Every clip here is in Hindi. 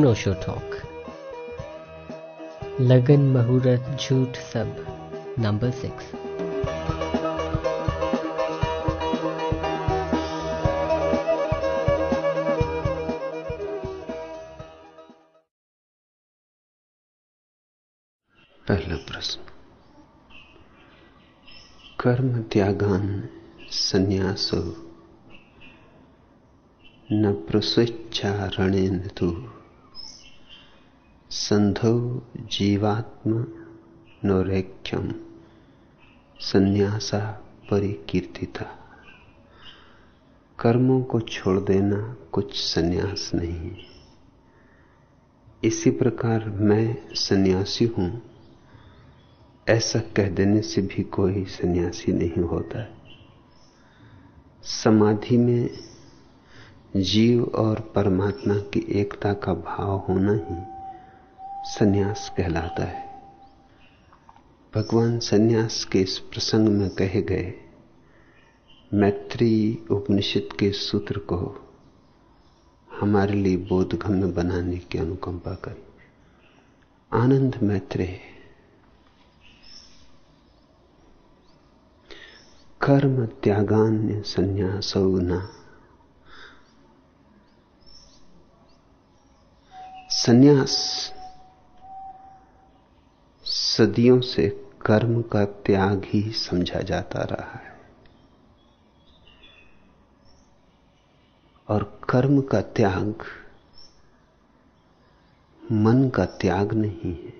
अनोशो टॉक लगन, मुहूर्त, झूठ सब, नंबर सिक्स। पहला प्रश्न। कर्म त्यागान संन्यासो। न प्रस्वेच्छारणेन तु। संधौ जीवात्म नौरेख्यम। संन्यासा परिकीर्तिता। कर्मों को छोड़ देना कुछ संन्यास नहीं। इसी प्रकार मैं सन्यासी हूँ। ऐसा कह देने से भी कोई सन्यासी नहीं होता। समाधि में जीव और परमात्मा की एकता का भाव होना ही सन्यास कहलाता है। भगवान सन्यास के इस प्रसंग में कहे गए मैत्री उपनिषद के सूत्र को हमारे लिए बोधगम्य बनाने की अनुकंपा कर। आनंद मैत्रेय कर्म त्यागान्य संन्यास न। संन्यास सदियों से कर्म का त्याग ही समझा जाता रहा है। और कर्म का त्याग मन का त्याग नहीं है।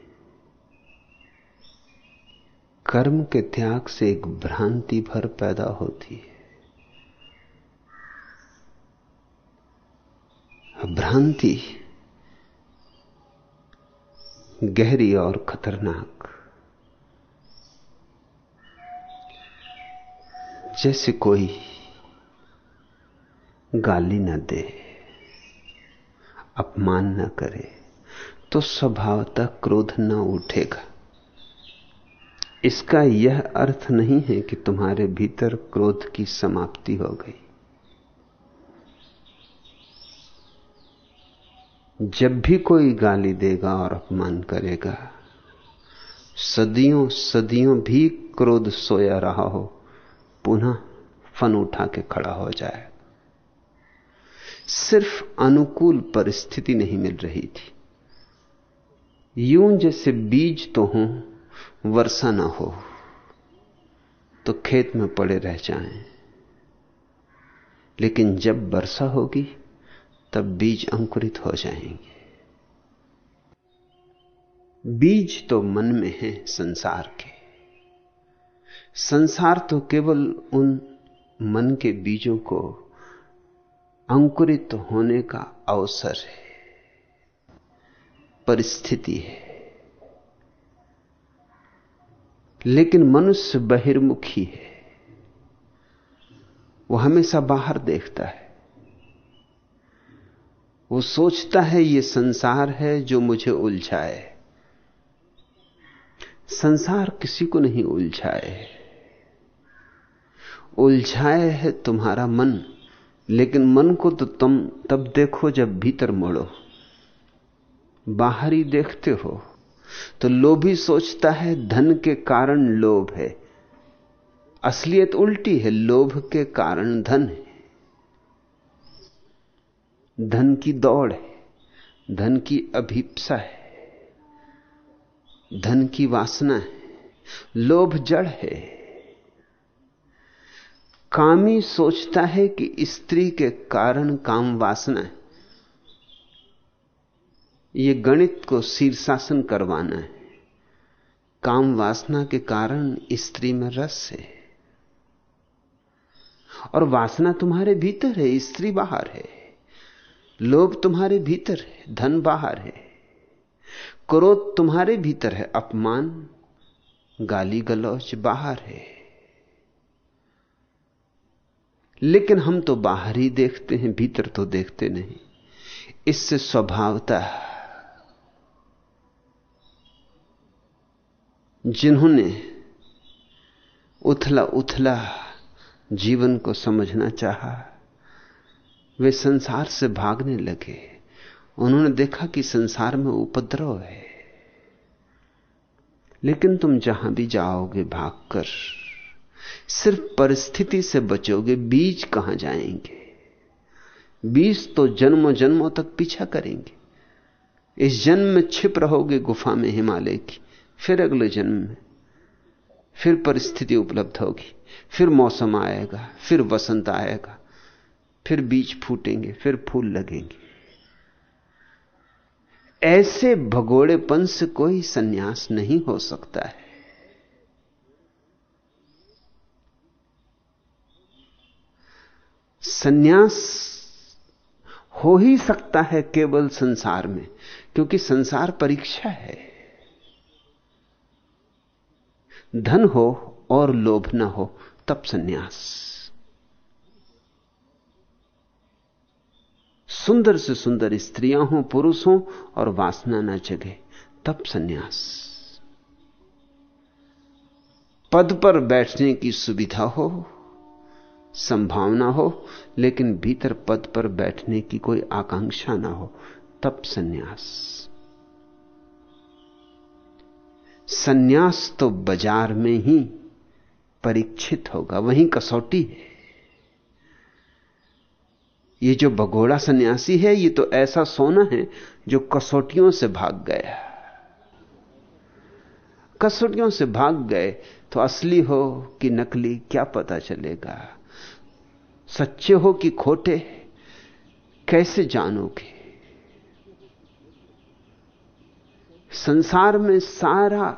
कर्म के त्याग से एक भ्रांति भर पैदा होती है। भ्रांति गहरी और खतरनाक। जैसे कोई गाली न दे, अपमान न करे तो स्वभावतः क्रोध न उठेगा। इसका यह अर्थ नहीं है कि तुम्हारे भीतर क्रोध की समाप्ति हो गई। जब भी कोई गाली देगा और अपमान करेगा सदियों सदियों भी क्रोध सोया रहा हो पुनः फन उठा के खड़ा हो जाए। सिर्फ़ अनुकूल परिस्थिति नहीं मिल रही थी। यूँ जैसे बीज तो हो, वर्षा ना हो तो खेत में पड़े रह जाएँ। लेकिन जब वर्षा होगी, तब बीज अंकुरित हो जाएँगे। बीज तो मन में है, संसार के। संसार तो केवल उन मन के बीजों को अंकुरित होने का अवसर है। परिस्थिति है। लेकिन मनुष्य बहिर्मुखी है। वो हमेशा बाहर देखता है। वो सोचता है, ये संसार है जो मुझे उलझाए। संसार किसी को नहीं उलझाए। उलझाए है तुम्हारा मन। लेकिन मन को तो तुम तब देखो जब भीतर मोड़ो। बाहरी देखते हो। तो लोभी सोचता है धन के कारण लोभ है। असलियत उल्टी है, लोभ के कारण धन है। धन की दौड़ है, धन की अभिप्सा है, धन की वासना है। लोभ जड़ है। कामी सोचता है कि स्त्री के कारण काम वासना है। ये गणित को शीर्षासन करवाना है। काम वासना के कारण स्त्री में रस है। और वासना तुम्हारे भीतर है, स्त्री बाहर है। लोभ तुम्हारे भीतर है, धन बाहर है। क्रोध तुम्हारे भीतर है, अपमान, गाली गलौच बाहर है। लेकिन हम तो बाहर ही देखते हैं, भीतर तो देखते नहीं। इससे स्वभावता जिन्होंने उथला उथला जीवन को समझना चाहा, वे संसार से भागने लगे। उन्होंने देखा कि संसार में उपद्रव है। लेकिन तुम जहाँ भी जाओगे भागकर सिर्फ़ परिस्थिति से बचोगे, बीज कहाँ जाएँगे? बीज तो जन्मों जन्मों तक पीछा करेंगे। इस जन्म में छिप रहोगे गुफा में हिमालय की, फिर अगले जन्म में। फिर परिस्थिति उपलब्ध होगी, फिर मौसम आएगा, फिर वसंत आएगा, फिर बीज फूटेंगे, फिर फूल लगेंगे। ऐसे भगोड़ेपन से कोई सन्यास नहीं हो सकता है। सन्यास हो ही सकता है केवल संसार में, क्योंकि संसार परीक्षा है। धन हो और लोभ न हो, तब सन्यास। सुंदर से सुंदर स्त्रियाँ हों, पुरुष हों, और वासना न जगे, तब सन्यास। पद पर बैठने की सुविधा हो संभावना हो, लेकिन भीतर पद पर बैठने की कोई आकांक्षा ना हो, तब सन्यास। सन्यास तो बाज़ार में ही परीक्षित होगा, वहीं कसौटी है। ये जो भगोड़ा सन्यासी है, ये तो ऐसा सोना है जो कसौटियों से भाग गया। कसौटियों से भाग गए तो असली हो कि नकली, क्या पता चलेगा। सच्चे हो कि खोटे, कैसे जानोगे? संसार में सारा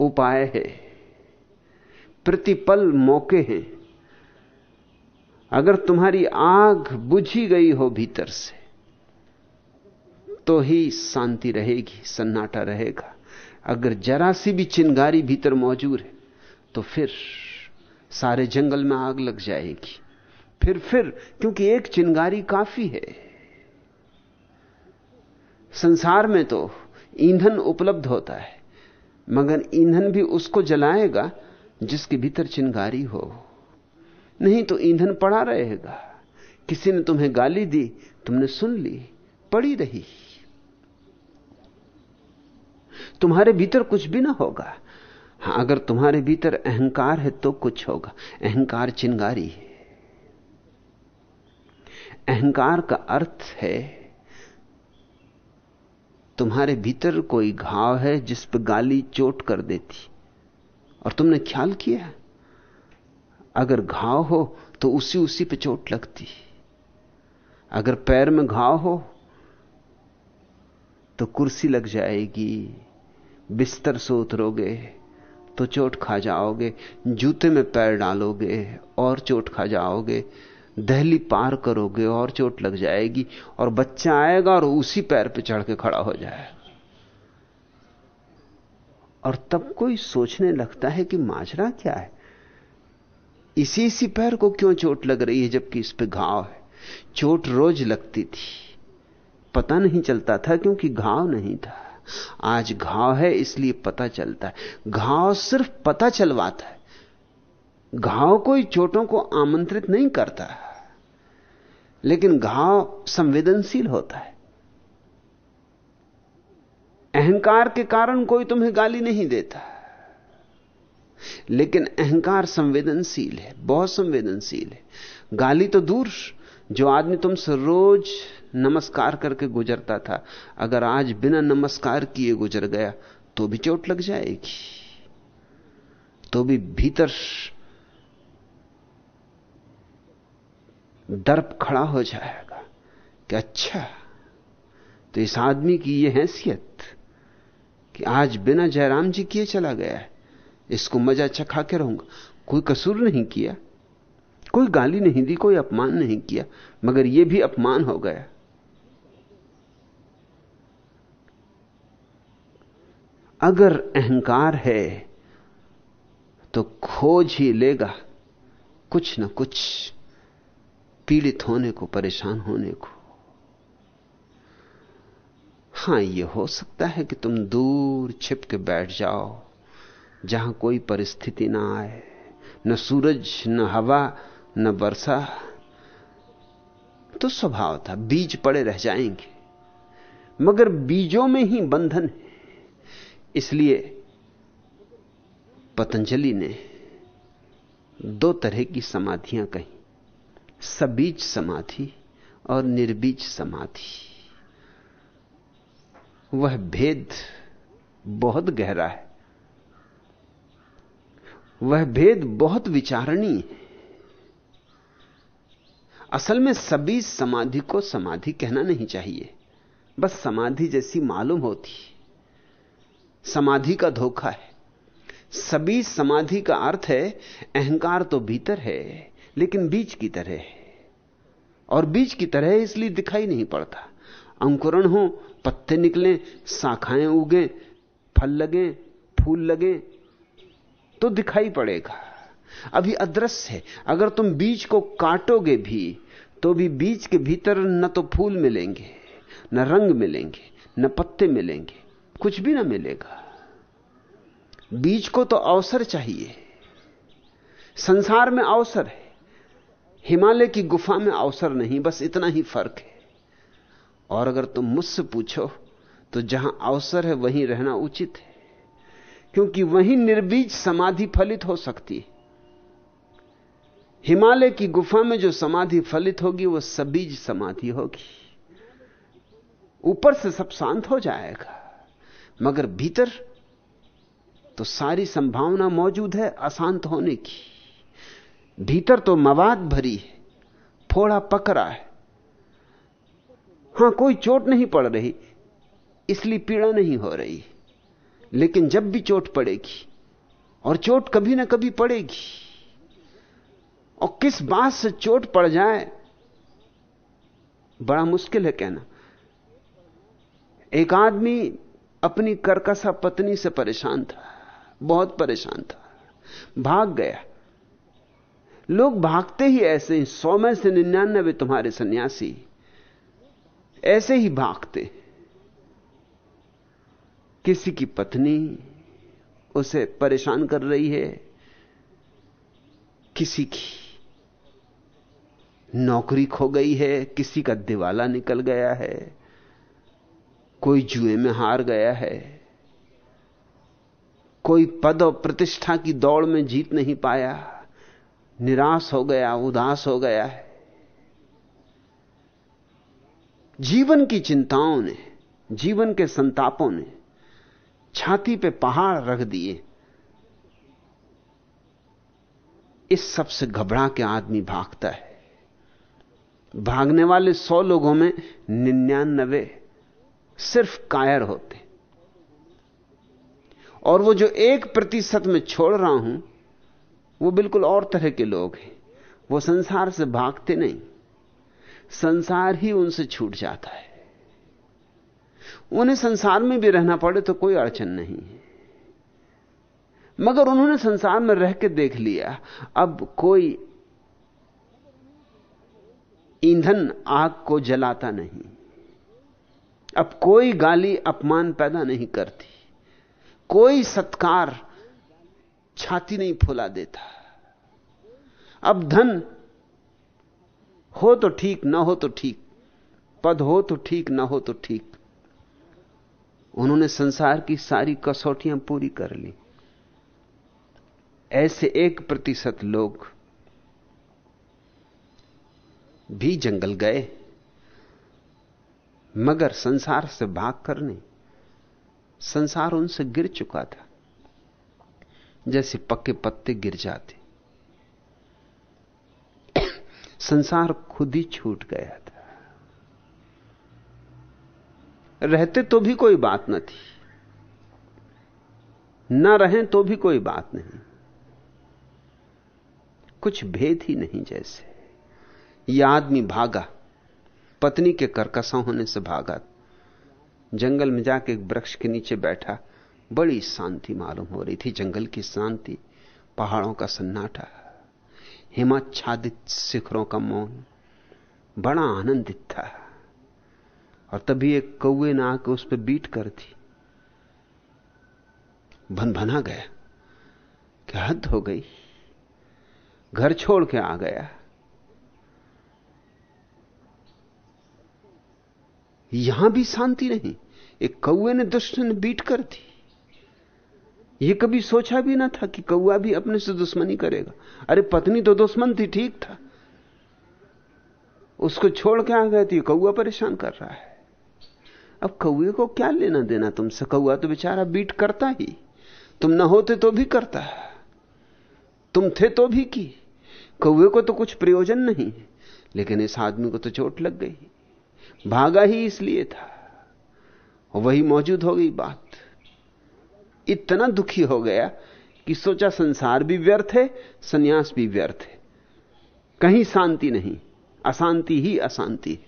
उपाय है, प्रतिपल मौके हैं। अगर तुम्हारी आग बुझी गई हो भीतर से तो ही शांति रहेगी, सन्नाटा रहेगा। अगर जरा सी भी चिंगारी भीतर मौजूद है तो फिर सारे जंगल में आग लग जाएगी। फिर फिर, क्योंकि एक चिंगारी काफ़ी है। संसार में तो ईंधन उपलब्ध होता है, मगर ईंधन भी उसको जलाएगा जिसके भीतर चिंगारी हो। नहीं तो ईंधन पड़ा रहेगा। किसी ने तुम्हें गाली दी, तुमने सुन ली, पड़ी रही। तुम्हारे भीतर कुछ भी ना होगा। हाँ, अगर तुम्हारे भीतर अहंकार है तो कुछ होगा। अहंकार चिंगारी है। अहंकार का अर्थ है, तुम्हारे भीतर कोई घाव है जिस पर गाली चोट कर देती। और तुमने ख्याल किया? अगर घाव हो तो उसी उसी पे चोट लगती। अगर पैर में घाव हो तो कुर्सी लग जाएगी। बिस्तर से उतरोगे तो चोट खा जाओगे। जूते में पैर डालोगे और चोट खा जाओगे। दहली पार करोगे और चोट लग जाएगी और बच्चा आएगा और उसी पैर पे चढ़ के खड़ा हो जाएगा और तब कोई सोचने लगता है कि माजरा क्या है? इसी इसी पैर को क्यों चोट लग रही है जबकि इस पे घाव है? चोट रोज लगती थी। पता नहीं चलता था क्योंकि घाव नहीं था। आज घाव है, इसलिए पता चलता है। घाव सिर्फ़ पता चलवाता है। घाव कोई चोटों को आमंत्रित नहीं करता। लेकिन घाव संवेदनशील होता है। अहंकार के कारण कोई तुम्हें गाली नहीं देता। लेकिन अहंकार संवेदनशील है, बहुत संवेदनशील है। गाली तो दूर, जो आदमी तुमसे रोज नमस्कार करके गुजरता था, अगर आज बिना नमस्कार किए गुजर गया तो भी चोट लग जाएगी। तो भी भीतर दर्प खड़ा हो जाएगा। कि अच्छा तो इस आदमी की यह हैसियत कि आज बिना जयराम जी किए चला गया है। इसको मज़ा चखा के रहूँगा। कोई कसूर नहीं किया, कोई गाली नहीं दी, कोई अपमान नहीं किया, मगर यह भी अपमान हो गया। अगर अहंकार है तो खोज ही लेगा, कुछ ना कुछ। पीड़ित होने को, परेशान होने को। हाँ यह हो सकता है कि तुम दूर छिप के बैठ जाओ, जहाँ कोई परिस्थिति ना आए। न सूरज, न हवा, न वर्षा। तो स्वभाव था, बीज पड़े रह जाएँगे। मगर बीजों में ही बंधन है। इसलिए पतंजलि ने दो तरह की समाधियाँ कही। सबीज समाधि और निर्बीज समाधि। वह भेद बहुत गहरा है। वह भेद बहुत विचारणीय है। असल में सभी समाधि को समाधि कहना नहीं चाहिए। बस समाधि जैसी मालूम होती। समाधि का धोखा है। सभी समाधि का अर्थ है, अहंकार तो भीतर है। लेकिन बीज की तरह है। और बीज की तरह इसलिए दिखाई नहीं पड़ता। अंकुरण हो, पत्ते निकले, शाखाएँ उगे, फल लगे, फूल लगे तो दिखाई पड़ेगा। अभी अदृश्य है। अगर तुम बीज को काटोगे भी तो भी बीज के भीतर न तो फूल मिलेंगे, न रंग मिलेंगे, न पत्ते मिलेंगे, कुछ भी ना मिलेगा। बीज को तो अवसर चाहिए। संसार में अवसर है। हिमालय की गुफा में अवसर नहीं, बस इतना ही फ़र्क है। और अगर तुम मुझसे पूछो तो जहाँ अवसर है वहीं रहना उचित है। क्योंकि वहीं निर्बीज समाधि फलित हो सकती है। हिमालय की गुफा में जो समाधि फलित होगी वह सबीज समाधि होगी। ऊपर से सब शांत हो जाएगा, मगर भीतर तो सारी संभावना मौजूद है अशांत होने की। भीतर तो मवाद भरी है, फोड़ा पकड़ा है। हाँ, कोई चोट नहीं पड़ रही, इसलिए पीड़ा नहीं हो रही। लेकिन जब भी चोट पड़ेगी, और चोट कभी ना कभी पड़ेगी, और किस बात से चोट पड़ जाए, बड़ा मुश्किल है कहना। एक आदमी अपनी करकसा पत्नी से परेशान था, बहुत परेशान था, भाग गया। लोग भागते ही ऐसे ही। सौ में से निन्यानबे तुम्हारे सन्यासी ऐसे ही भागते किसी की पत्नी उसे परेशान कर रही है, किसी की नौकरी खो गई है, किसी का दिवाला निकल गया है, कोई जुए में हार गया है, कोई पद और प्रतिष्ठा की दौड़ में जीत नहीं पाया। निराश हो गया, उदास हो गया है। जीवन की चिंताओं ने, जीवन के संतापों ने छाती पे पहाड़ रख दिए। इस सबसे घबरा के आदमी भागता है। भागने वाले सौ लोगों में निन्यानबे सिर्फ़ कायर होते। और वो जो एक प्रतिशत में छोड़ रहा हूँ वो बिल्कुल और तरह के लोग हैं। वो संसार से भागते नहीं। संसार ही उनसे छूट जाता है। उन्हें संसार में भी रहना पड़े तो कोई अड़चन नहीं है। मगर उन्होंने संसार में रह के देख लिया। अब कोई ईंधन आग को जलाता नहीं। अब कोई गाली अपमान पैदा नहीं करती। कोई सत्कार छाती नहीं फुला देता। अब धन हो तो ठीक, ना हो तो ठीक, पद हो तो ठीक, ना हो तो ठीक। उन्होंने संसार की सारी कसौटियाँ पूरी कर ली। ऐसे एक प्रतिशत लोग भी जंगल गए, मगर संसार से भाग कर नहीं। संसार उनसे गिर चुका था। जैसे पक्के पत्ते गिर जाते। संसार खुद ही छूट गया था। रहते तो भी कोई बात न थी। न रहें तो भी कोई बात नहीं। कुछ भेद ही नहीं जैसे। यह आदमी भागा। पत्नी के करकसा होने से भागा। जंगल में जाके एक वृक्ष के नीचे बैठा। बड़ी शांति मालूम हो रही थी, जंगल की शांति, पहाड़ों का सन्नाटा, हिमाच्छादित शिखरों का मौन, बड़ा आनंदित था। और तभी एक कौए ने आके उस पर बीट कर थी भन भना गया। क्या हद हो गई? घर छोड़ के आ गया। यहाँ भी शांति नहीं। एक कौए ने दुष्ट ने बीट कर दी। ये कभी सोचा भी ना था कि कौआ भी अपने से दुश्मनी करेगा। अरे, पत्नी तो दुश्मन थी, ठीक था। उसको छोड़ के आ गए थी कौआ परेशान कर रहा है। अब कौए को क्या लेना देना तुमसे? कौआ तो बेचारा बीट करता ही। तुम ना होते तो भी करता। है तुम थे तो भी की। कौए को तो कुछ प्रयोजन नहीं है, लेकिन इस आदमी को तो चोट लग गई। भागा ही इसलिए था। वही मौजूद हो गई बात। इतना दुखी हो गया कि सोचा संसार भी व्यर्थ है, सन्यास भी व्यर्थ है। कहीं शांति नहीं, अशांति ही अशांति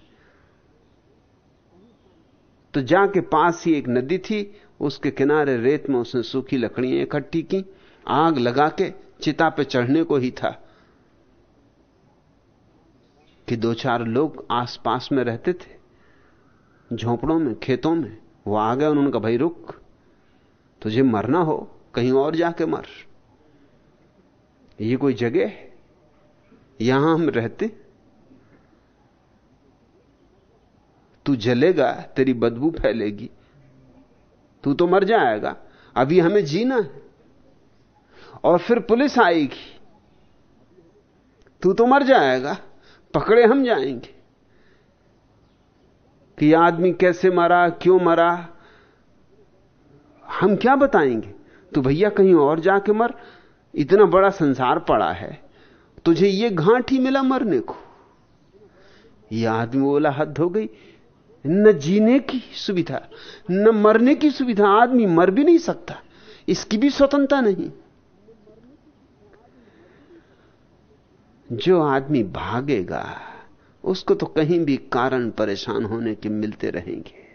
तो जाके पास ही एक नदी थी, उसके किनारे रेत में उसने सूखी लकड़ियाँ इकट्ठी की, आग लगा के चिता पे चढ़ने को ही था कि दो चार लोग आसपास में रहते थे, झोंपड़ों में, खेतों में, वो आ गए उन्होंने कहा भाई रुक तुझे मरना हो, कहीं और जाके मर। ये कोई जगह है? यहाँ हम रहते। तू जलेगा, तेरी बदबू फैलेगी। तू तो मर जाएगा। अभी हमें जीना है। और फिर पुलिस आएगी। तू तो मर जाएगा। पकड़े हम जाएँगे। कि आदमी कैसे मरा, क्यों मरा? हम क्या बताएँगे? तू भैया कहीं और जाके मर। इतना बड़ा संसार पड़ा है। तुझे ये घाट ही मिला मरने को। यह आदमी बोला हद हो गई। न जीने की सुविधा, न मरने की सुविधा। आदमी मर भी नहीं सकता। इसकी भी स्वतंत्रता नहीं। जो आदमी भागेगा, उसको तो कहीं भी कारण परेशान होने के मिलते रहेंगे।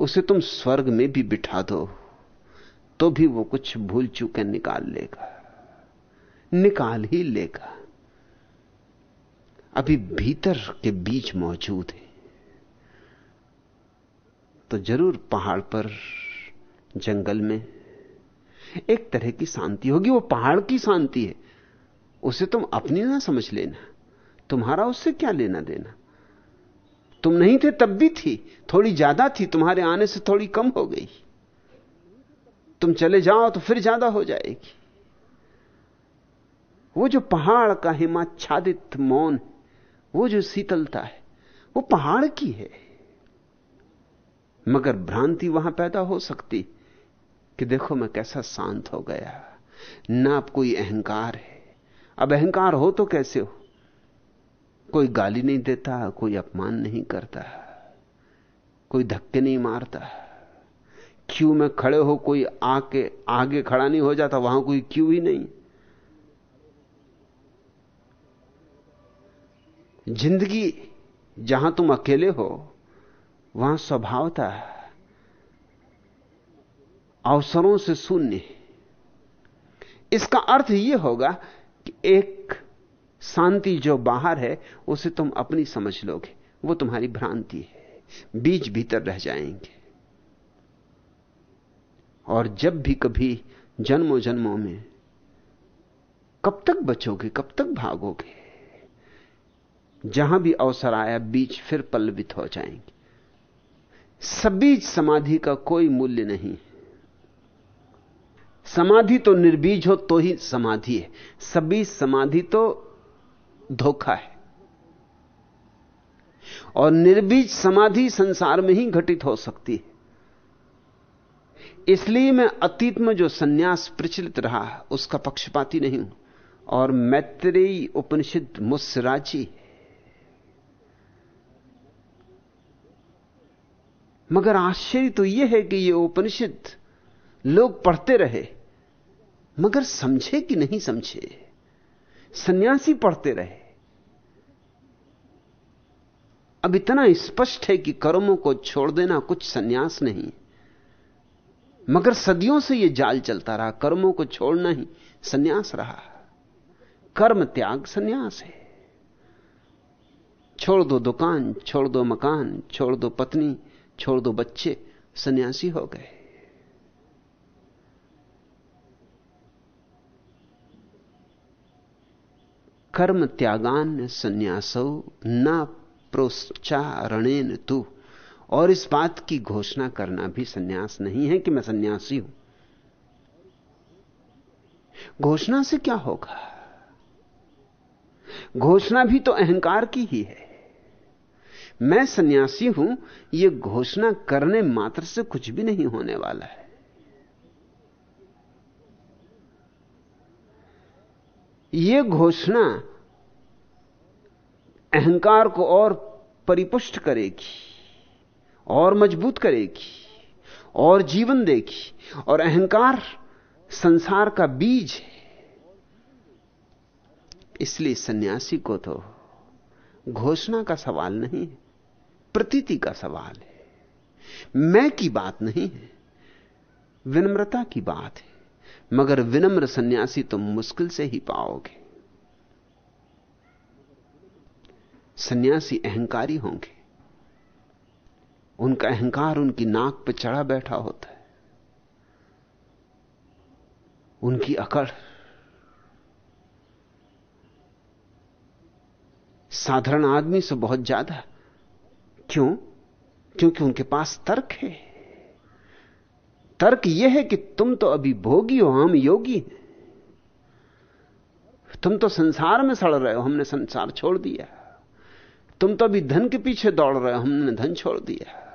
उसे तुम स्वर्ग में भी बिठा दो तो भी वो कुछ भूल चूके निकाल लेगा, निकाल ही लेगा। अभी भीतर के बीच मौजूद है। तो ज़रूर पहाड़ पर, जंगल में एक तरह की शांति होगी, वो पहाड़ की शांति है। उसे तुम अपनी ना समझ लेना, तुम्हारा उससे क्या लेना देना? तुम नहीं थे, तब भी थी। थोड़ी ज़्यादा थी, तुम्हारे आने से थोड़ी कम हो गई। तुम चले जाओ तो फिर ज़्यादा हो जाएगी। वो जो पहाड़ का हिमाच्छादित मौन, वो जो शीतलता है, वो पहाड़ की है। मगर भ्रांति वहाँ पैदा हो सकती कि देखो मैं कैसा शांत हो गया। ना अब कोई अहंकार है। अब अहंकार हो तो कैसे हो? कोई गाली नहीं देता, कोई अपमान नहीं करता, कोई धक्के नहीं मारता। क्यू में खड़े हो, कोई आके, आगे खड़ा नहीं हो जाता, वहाँ कोई क्यू ही नहीं? ज़िंदगी, जहाँ तुम अकेले हो, वहाँ स्वभावता अवसरों से शून्य। इसका अर्थ यह होगा कि एक शांति जो बाहर है, उसे तुम अपनी समझ लोगे। वो तुम्हारी भ्रांति है। बीज भीतर रह जाएँगे। और जब भी कभी जन्मों जन्मों में, कब तक बचोगे, कब तक भागोगे? जहाँ भी अवसर आया, बीच फिर पल्लवित हो जाएँगे। सब सबीज समाधि का कोई मूल्य नहीं। समाधि तो निर्बीज हो तो ही समाधि है। सबीज समाधि तो धोखा है। और निर्बीज समाधि संसार में ही घटित हो सकती है। इसलिए मैं अतीत में जो सन्यास प्रचलित रहा उसका पक्षपाती नहीं हूँ। और मैत्रेयी उपनिषद मुस्सराजी मगर आश्चर्य तो यह है कि यह उपनिषद लोग पढ़ते रहे, मगर समझे कि नहीं समझे। सन्यासी पढ़ते रहे। अब इतना स्पष्ट है कि कर्मों को छोड़ देना कुछ सन्यास नहीं मगर सदियों से यह जाल चलता रहा, कर्मों को छोड़ना ही सन्यास रहा। कर्म त्याग सन्यास है। छोड़ दो दुकान, छोड़ दो मकान, छोड़ दो पत्नी, छोड़ दो बच्चे, सन्यासी हो गए। कर्म त्यागान संन्यासो न प्रोच्चारणेन तू। और इस बात की घोषणा करना भी सन्यास नहीं है कि मैं सन्यासी हूँ। घोषणा से क्या होगा? घोषणा भी तो अहंकार की ही है। मैं सन्यासी हूँ यह घोषणा करने मात्र से कुछ भी नहीं होने वाला है। यह घोषणा अहंकार को और परिपुष्ट करेगी, और मज़बूत करेगी, और जीवन देगी। और अहंकार संसार का बीज है। इसलिए सन्यासी को तो घोषणा का सवाल नहीं है, प्रतीति का सवाल है। मैं की बात नहीं है, विनम्रता की बात है, मगर विनम्र सन्यासी तुम मुश्किल से ही पाओगे। सन्यासी अहंकारी होंगे। उनका अहंकार उनकी नाक पर चढ़ा बैठा होता है। उनकी अकड़ साधारण आदमी से बहुत ज़्यादा। क्यों? क्योंकि उनके पास तर्क है। तर्क यह है कि तुम तो अभी भोगी हो हम योगी। तुम तो संसार में सड़ रहे हो, हमने संसार छोड़ दिया। तुम तो अभी धन के पीछे दौड़ रहे हो, हमने धन छोड़ दिया।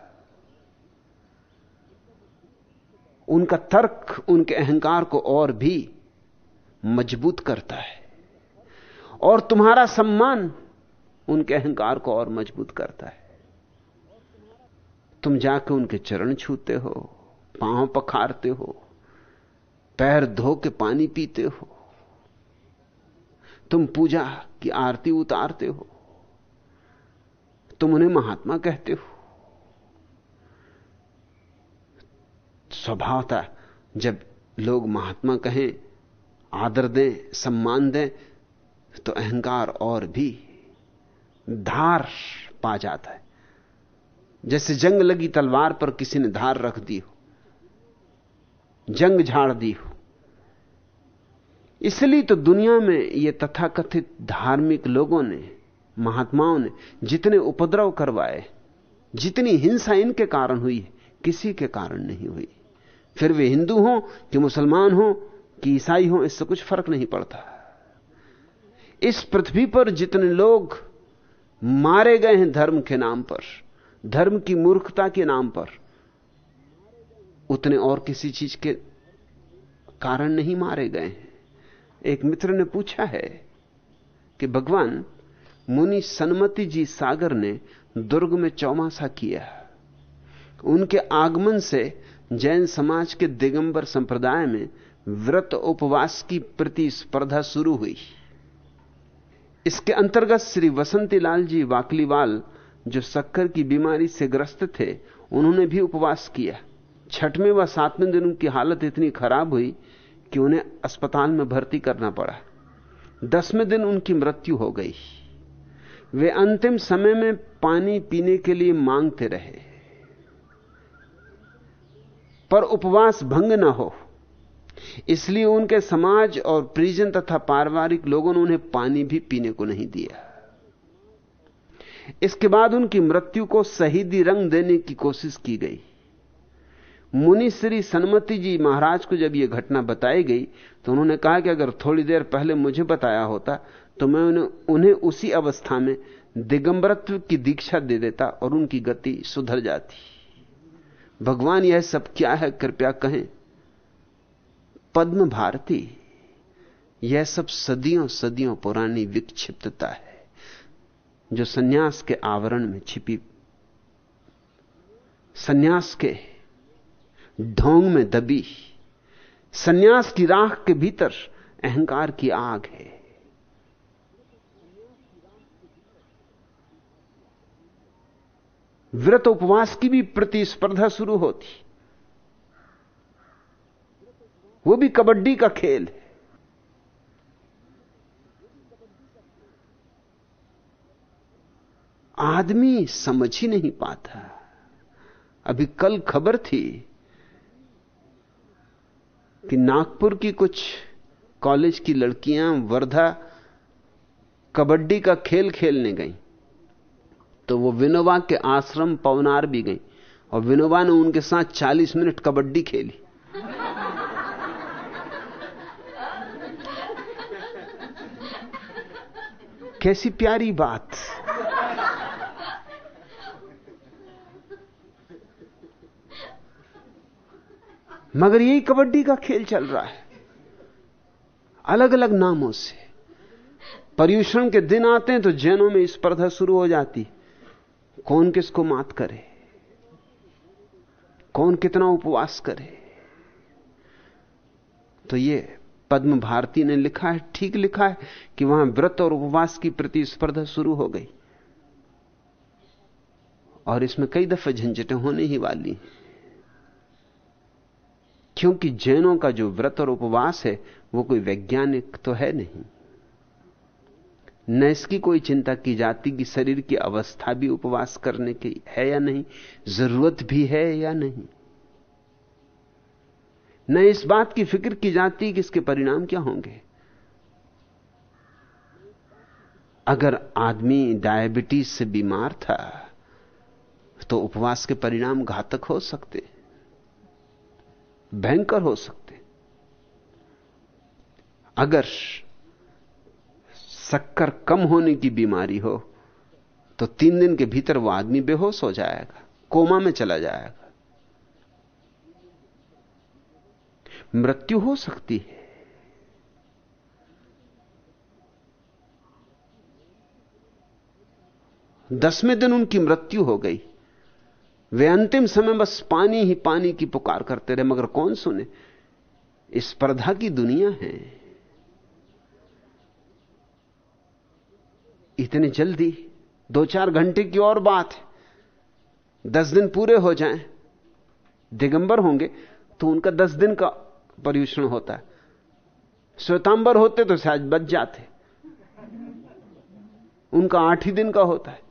उनका तर्क, उनके अहंकार को और भी मज़बूत करता है। और तुम्हारा सम्मान उनके अहंकार को और मज़बूत करता है। तुम जाके उनके चरण छूते हो, पाँव पखारते हो, पैर धो के पानी पीते हो। तुम पूजा की आरती उतारते हो। तुम उन्हें महात्मा कहते हो। स्वभावता जब लोग महात्मा कहें, आदर दें, सम्मान दें तो अहंकार और भी धार पा जाता है। जैसे जंग लगी तलवार पर किसी ने धार रख दी हो, जंग झाड़ दी हो। इसलिए तो दुनिया में ये तथाकथित धार्मिक लोगों ने महात्माओं ने जितने उपद्रव करवाए, जितनी हिंसा इनके कारण हुई है किसी के कारण नहीं हुई। फिर वे हिंदू हो कि मुसलमान हो, कि ईसाई हो, इससे कुछ फ़र्क नहीं पड़ता। इस पृथ्वी पर जितने लोग मारे गए हैं धर्म के नाम पर, धर्म की मूर्खता के नाम पर, उतने और किसी चीज़ के कारण नहीं मारे गए हैं। एक मित्र ने पूछा है कि, भगवान मुनि सनमति जी सागर ने दुर्ग में चौमासा किया। उनके आगमन से जैन समाज के दिगंबर संप्रदाय में व्रत उपवास की प्रतिस्पर्धा शुरू हुई। इसके अंतर्गत श्री वसंतीलाल जी वाकलीवाल, जो शक्कर की बीमारी से ग्रस्त थे, उन्होंने भी उपवास किया। छठवें व सातवें दिन उनकी हालत इतनी खराब हुई कि उन्हें अस्पताल में भर्ती करना पड़ा। दसवें दिन उनकी मृत्यु हो गई। वे अंतिम समय में पानी पीने के लिए मांगते रहे। पर उपवास भंग न हो। इसलिए उनके समाज और परिजन तथा पारिवारिक लोगों ने उन्हें पानी भी पीने को नहीं दिया। इसके बाद उनकी मृत्यु को शहीदी रंग देने की कोशिश की गई। मुनि श्री सन्मति जी महाराज को जब यह घटना बताई गई तो उन्होंने कहा कि अगर थोड़ी देर पहले मुझे बताया होता तो मैं उन्हें उन्हें उसी अवस्था में दिगंबरत्व की दीक्षा दे देता और उनकी गति सुधर जाती। भगवान, यह सब क्या है? कृपया कहें। पद्म भारती यह सब सदियों सदियों पुरानी विक्षिप्तता है, जो सन्यास के आवरण में छिपी। सन्यास के ढोंग में दबी। सन्यास की राख के भीतर अहंकार की आग है। व्रत उपवास की भी प्रतिस्पर्धा शुरू होती। वो भी कबड्डी का खेल है। आदमी समझ ही नहीं पाता। अभी कल खबर थी कि नागपुर की कुछ कॉलेज की लड़कियाँ वर्धा कबड्डी का खेल खेलने गईं। तो वो विनोबा के आश्रम पवनार भी गई और विनोबा ने उनके साथ 40 मिनट कबड्डी खेली। कैसी प्यारी बात। मगर यही कबड्डी का खेल चल रहा है। अलग अलग नामों से। पर्यूषण के दिन आते हैं तो जैनों में स्पर्धा शुरू हो जाती। कौन किसको मात करे? कौन कितना उपवास करे? तो ये पद्म भारती ने लिखा है, ठीक लिखा है कि वहाँ व्रत और उपवास की प्रतिस्पर्धा शुरू हो गई। और इसमें कई दफे झंझटें होने ही वाली क्योंकि जैनों का जो व्रत और उपवास है, वो कोई वैज्ञानिक तो है नहीं। न इसकी कोई चिंता की जाती कि शरीर की अवस्था भी उपवास करने की है या नहीं? ज़रूरत भी है या नहीं? न इस बात की फ़िक्र की जाती कि इसके परिणाम क्या होंगे? अगर आदमी डायबिटीज़ से बीमार था तो उपवास के परिणाम घातक हो सकते, भयंकर हो सकते। अगर शक्कर कम होने की बीमारी हो तो तीन दिन के भीतर वो आदमी बेहोश हो जाएगा, कोमा में चला जाएगा। मृत्यु हो सकती है। दसवें दिन उनकी मृत्यु हो गई। वे अंतिम समय बस पानी ही पानी की पुकार करते रहे, मगर कौन सुने? स्पर्धा की दुनिया है। इतने जल्दी? दो चार घंटे की और बात है। दस दिन पूरे हो जाएँ। दिगंबर होंगे तो उनका दस दिन का पर्यूषण होता है। श्वेतांबर होते तो शायद बच जाते। उनका आठ ही दिन का होता है।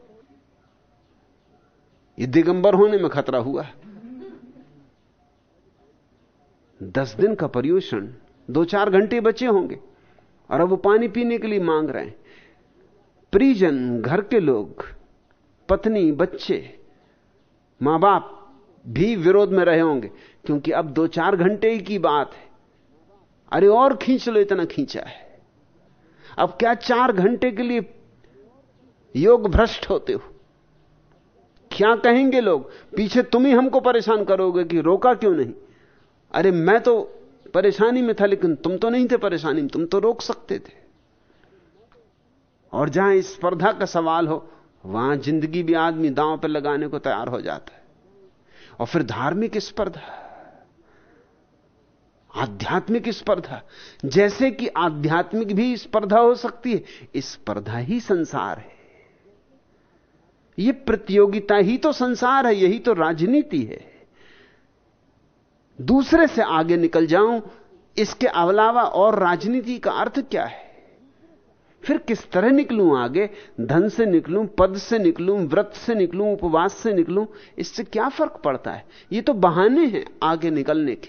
ये दिगंबर होने में खतरा हुआ है। दस दिन का पर्यूषण दो चार घंटे बचे होंगे, और अब वो पानी पीने के लिए मांग रहे हैं। परिजन घर के लोग, पत्नी, बच्चे माँ बाप भी विरोध में रहे होंगे, क्योंकि अब दो चार घंटे की बात है। अरे और खींच लो, इतना खींचा है। अब क्या चार घंटे के लिए योग भ्रष्ट होते हो? क्या कहेंगे लोग? पीछे तुम ही हमको परेशान करोगे कि रोका क्यों नहीं? अरे मैं तो परेशानी में था, लेकिन तुम तो नहीं थे परेशानी में, तुम तो रोक सकते थे। और जहाँ स्पर्धा का सवाल हो, वहाँ ज़िंदगी भी आदमी दांव पर लगाने को तैयार हो जाता है। और फिर धार्मिक स्पर्धा, आध्यात्मिक स्पर्धा, जैसे कि आध्यात्मिक भी स्पर्धा हो सकती है स्पर्धा ही संसार है। यह प्रतियोगिता ही तो संसार है, यही तो राजनीति है। दूसरे से आगे निकल जाऊँ, इसके अलावा और राजनीति का अर्थ क्या है? फिर किस तरह निकलूं आगे? धन से निकलूं, पद से निकलूं, व्रत से निकलूं, उपवास से निकलूं, इससे क्या फ़र्क पड़ता है? ये तो बहाने हैं आगे निकलने के।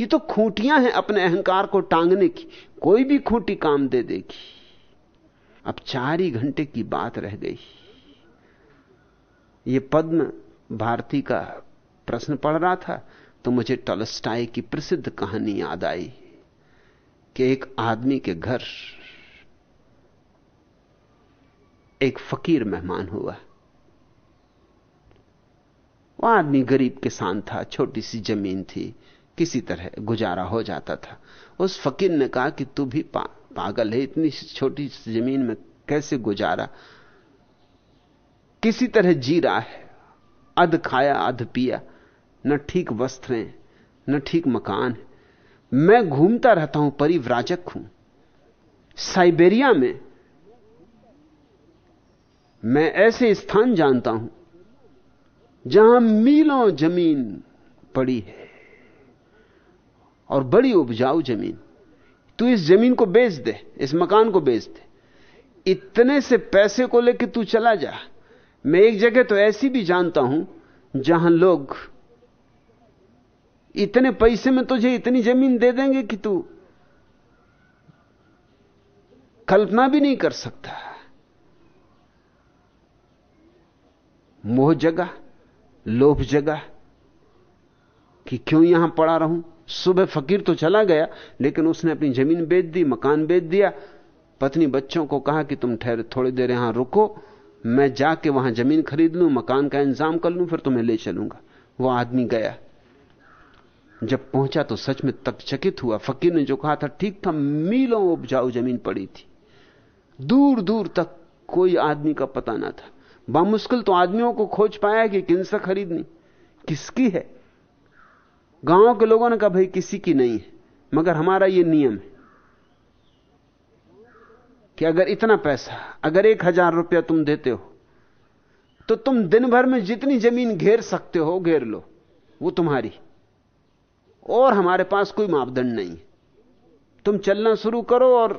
ये तो खूंटियाँ हैं अपने अहंकार को टांगने की। कोई भी खूंटी काम दे देगी। अब चार ही घंटे की बात रह गई। ये पद्म भारती का प्रश्न पढ़ रहा था तो मुझे टॉलस्टाई की प्रसिद्ध कहानी याद आई कि एक आदमी के घर एक फकीर मेहमान हुआ। वह आदमी गरीब किसान था छोटी सी ज़मीन थी किसी तरह गुजारा हो जाता था। उस फकीर ने कहा कि तू भी पा, पागल है इतनी छोटी सी ज़मीन में कैसे गुजारा? किसी तरह जी रहा है अध खाया अध पिया न ठीक वस्त्र हैं न ठीक मकान मैं घूमता रहता हूँ परिव्राजक हूँ। साइबेरिया में मैं ऐसे स्थान जानता हूँ जहाँ मीलों ज़मीन पड़ी है और बड़ी उपजाऊ ज़मीन। तू इस ज़मीन को बेच दे, इस मकान को बेच दे। इतने से पैसे को लेकर तू चला जा। मैं एक जगह तो ऐसी भी जानता हूँ जहाँ लोग इतने पैसे में तुझे इतनी ज़मीन दे देंगे कि तू कल्पना भी नहीं कर सकता। मोह जगा लोभ जगा कि क्यों यहाँ पड़ा रहूँ? सुबह फकीर तो चला गया, लेकिन उसने अपनी ज़मीन बेच दी, मकान बेच दिया। पत्नी बच्चों को कहा कि तुम ठहरे, थोड़ी देर यहाँ रुको, मैं जाके वहाँ ज़मीन खरीद लूँ, मकान का इंतज़ाम कर लूँ, फिर तुम्हें ले चलूँगा। वो आदमी गया। जब पहुँचा तो सच में तकचकित हुआ। फकीर ने जो कहा था, ठीक था, मीलों उपजाऊ ज़मीन पड़ी थी। दूर दूर तक कोई आदमी का पता ना था। बामुश्किल तो आदमियों को खोज पाया कि किनसे खरीदनी। किसकी है? गाँव के लोगों ने कहा, भाई, किसी की नहीं है, मगर हमारा यह नियम है कि अगर इतना पैसा, अगर एक हज़ार रुपया तुम देते हो तो तुम दिन भर में जितनी ज़मीन घेर सकते हो, घेर लो, वो तुम्हारी। और हमारे पास कोई मापदंड नहीं तुम चलना शुरू करो और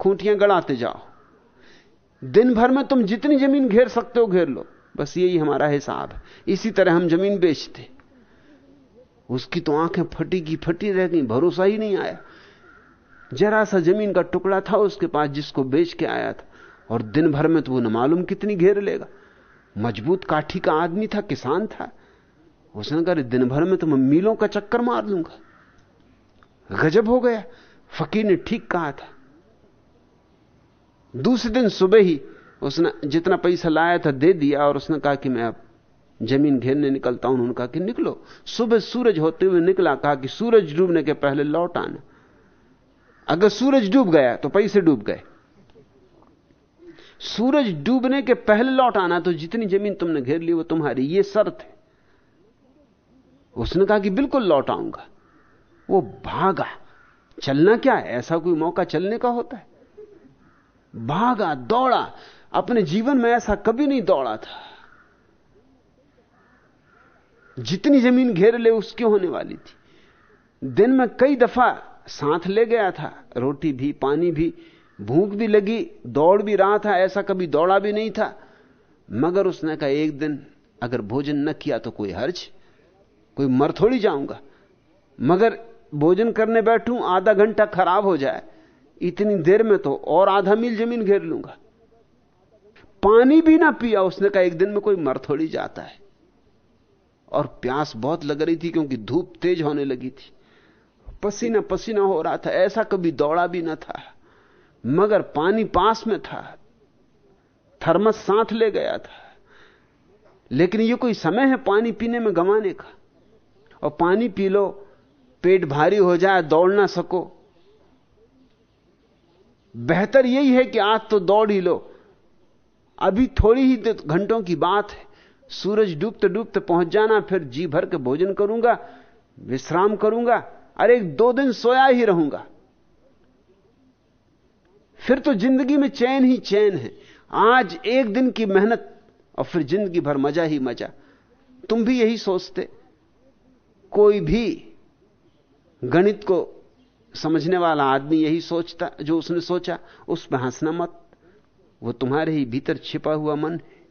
खूंटियाँ गड़ाते जाओ। दिन भर में तुम जितनी ज़मीन घेर सकते हो घेर लो। बस यही हमारा हिसाब है। इसी तरह हम ज़मीन बेचते। उसकी तो आँखें फटी की फटी रह गई, भरोसा ही नहीं आया। जरा सा ज़मीन का टुकड़ा था उसके पास जिसको बेच के आया था। और दिन भर में तो वो न मालूम कितनी घेर लेगा। मज़बूत काठी का आदमी था, किसान था। उसने कहा दिन भर में तो मैं मीलों का चक्कर मार लूँगा गजब हो गया। फकीर ने ठीक कहा था। दूसरे दिन सुबह ही उसने जितना पैसा लाया था दे दिया और उसने कहा कि मैं अब ज़मीन घेरने निकलता हूँ। उन्होंने कहा कि निकलो। सुबह सूरज होते हुए निकला, कहा कि सूरज डूबने के पहले लौट आना। अगर सूरज डूब गया तो पैसे डूब गए। सूरज डूबने के पहले लौट आना तो जितनी ज़मीन तुमने घेर ली वो तुम्हारी, ये शर्त है। उसने कहा कि बिल्कुल लौट आऊँगा। वो भागा। चलना क्या है? ऐसा कोई मौका चलने का होता है? भागा, दौड़ा। अपने जीवन में ऐसा कभी नहीं दौड़ा था। जितनी ज़मीन घेर ले, उसकी होने वाली थी। दिन में कई दफ़ा साथ ले गया था। रोटी भी, पानी भी, भूख भी लगी, दौड़ भी रहा था, ऐसा कभी दौड़ा भी नहीं था। मगर उसने कहा, एक दिन अगर भोजन न किया तो कोई हर्ज, कोई मर थोड़ी जाऊँगा। मगर भोजन करने बैठूं, आधा घंटा खराब हो जाए इतनी देर में तो और आधा मील ज़मीन घेर लूँगा। पानी भी ना पिया, उसने कहा, एक दिन में कोई मर थोड़ी जाता है। और प्यास बहुत लग रही थी क्योंकि धूप तेज होने लगी थी। पसीना पसीना हो रहा था, ऐसा कभी दौड़ा भी ना था। मगर पानी पास में था, थर्मस साथ ले गया था। लेकिन यह कोई समय है पानी पीने में गंवाने का? और पानी पी लो, पेट भारी हो जाए, दौड़ ना सको। बेहतर यही है कि आज तो दौड़ ही लो। अभी थोड़ी ही घंटों की बात है। सूरज डूबते डूबते पहुँच जाना, फिर जी भर के भोजन करूँगा, विश्राम करूँगा अरे दो दिन सोया ही रहूँगा। फिर तो ज़िंदगी में चैन ही चैन है। आज एक दिन की मेहनत, और फिर ज़िंदगी भर मज़ा ही मज़ा। तुम भी यही सोचते। कोई भी गणित को समझने वाला आदमी यही सोचता, जो उसने सोचा, उस पर हंसना मत। वो तुम्हारे ही भीतर छिपा हुआ मन है।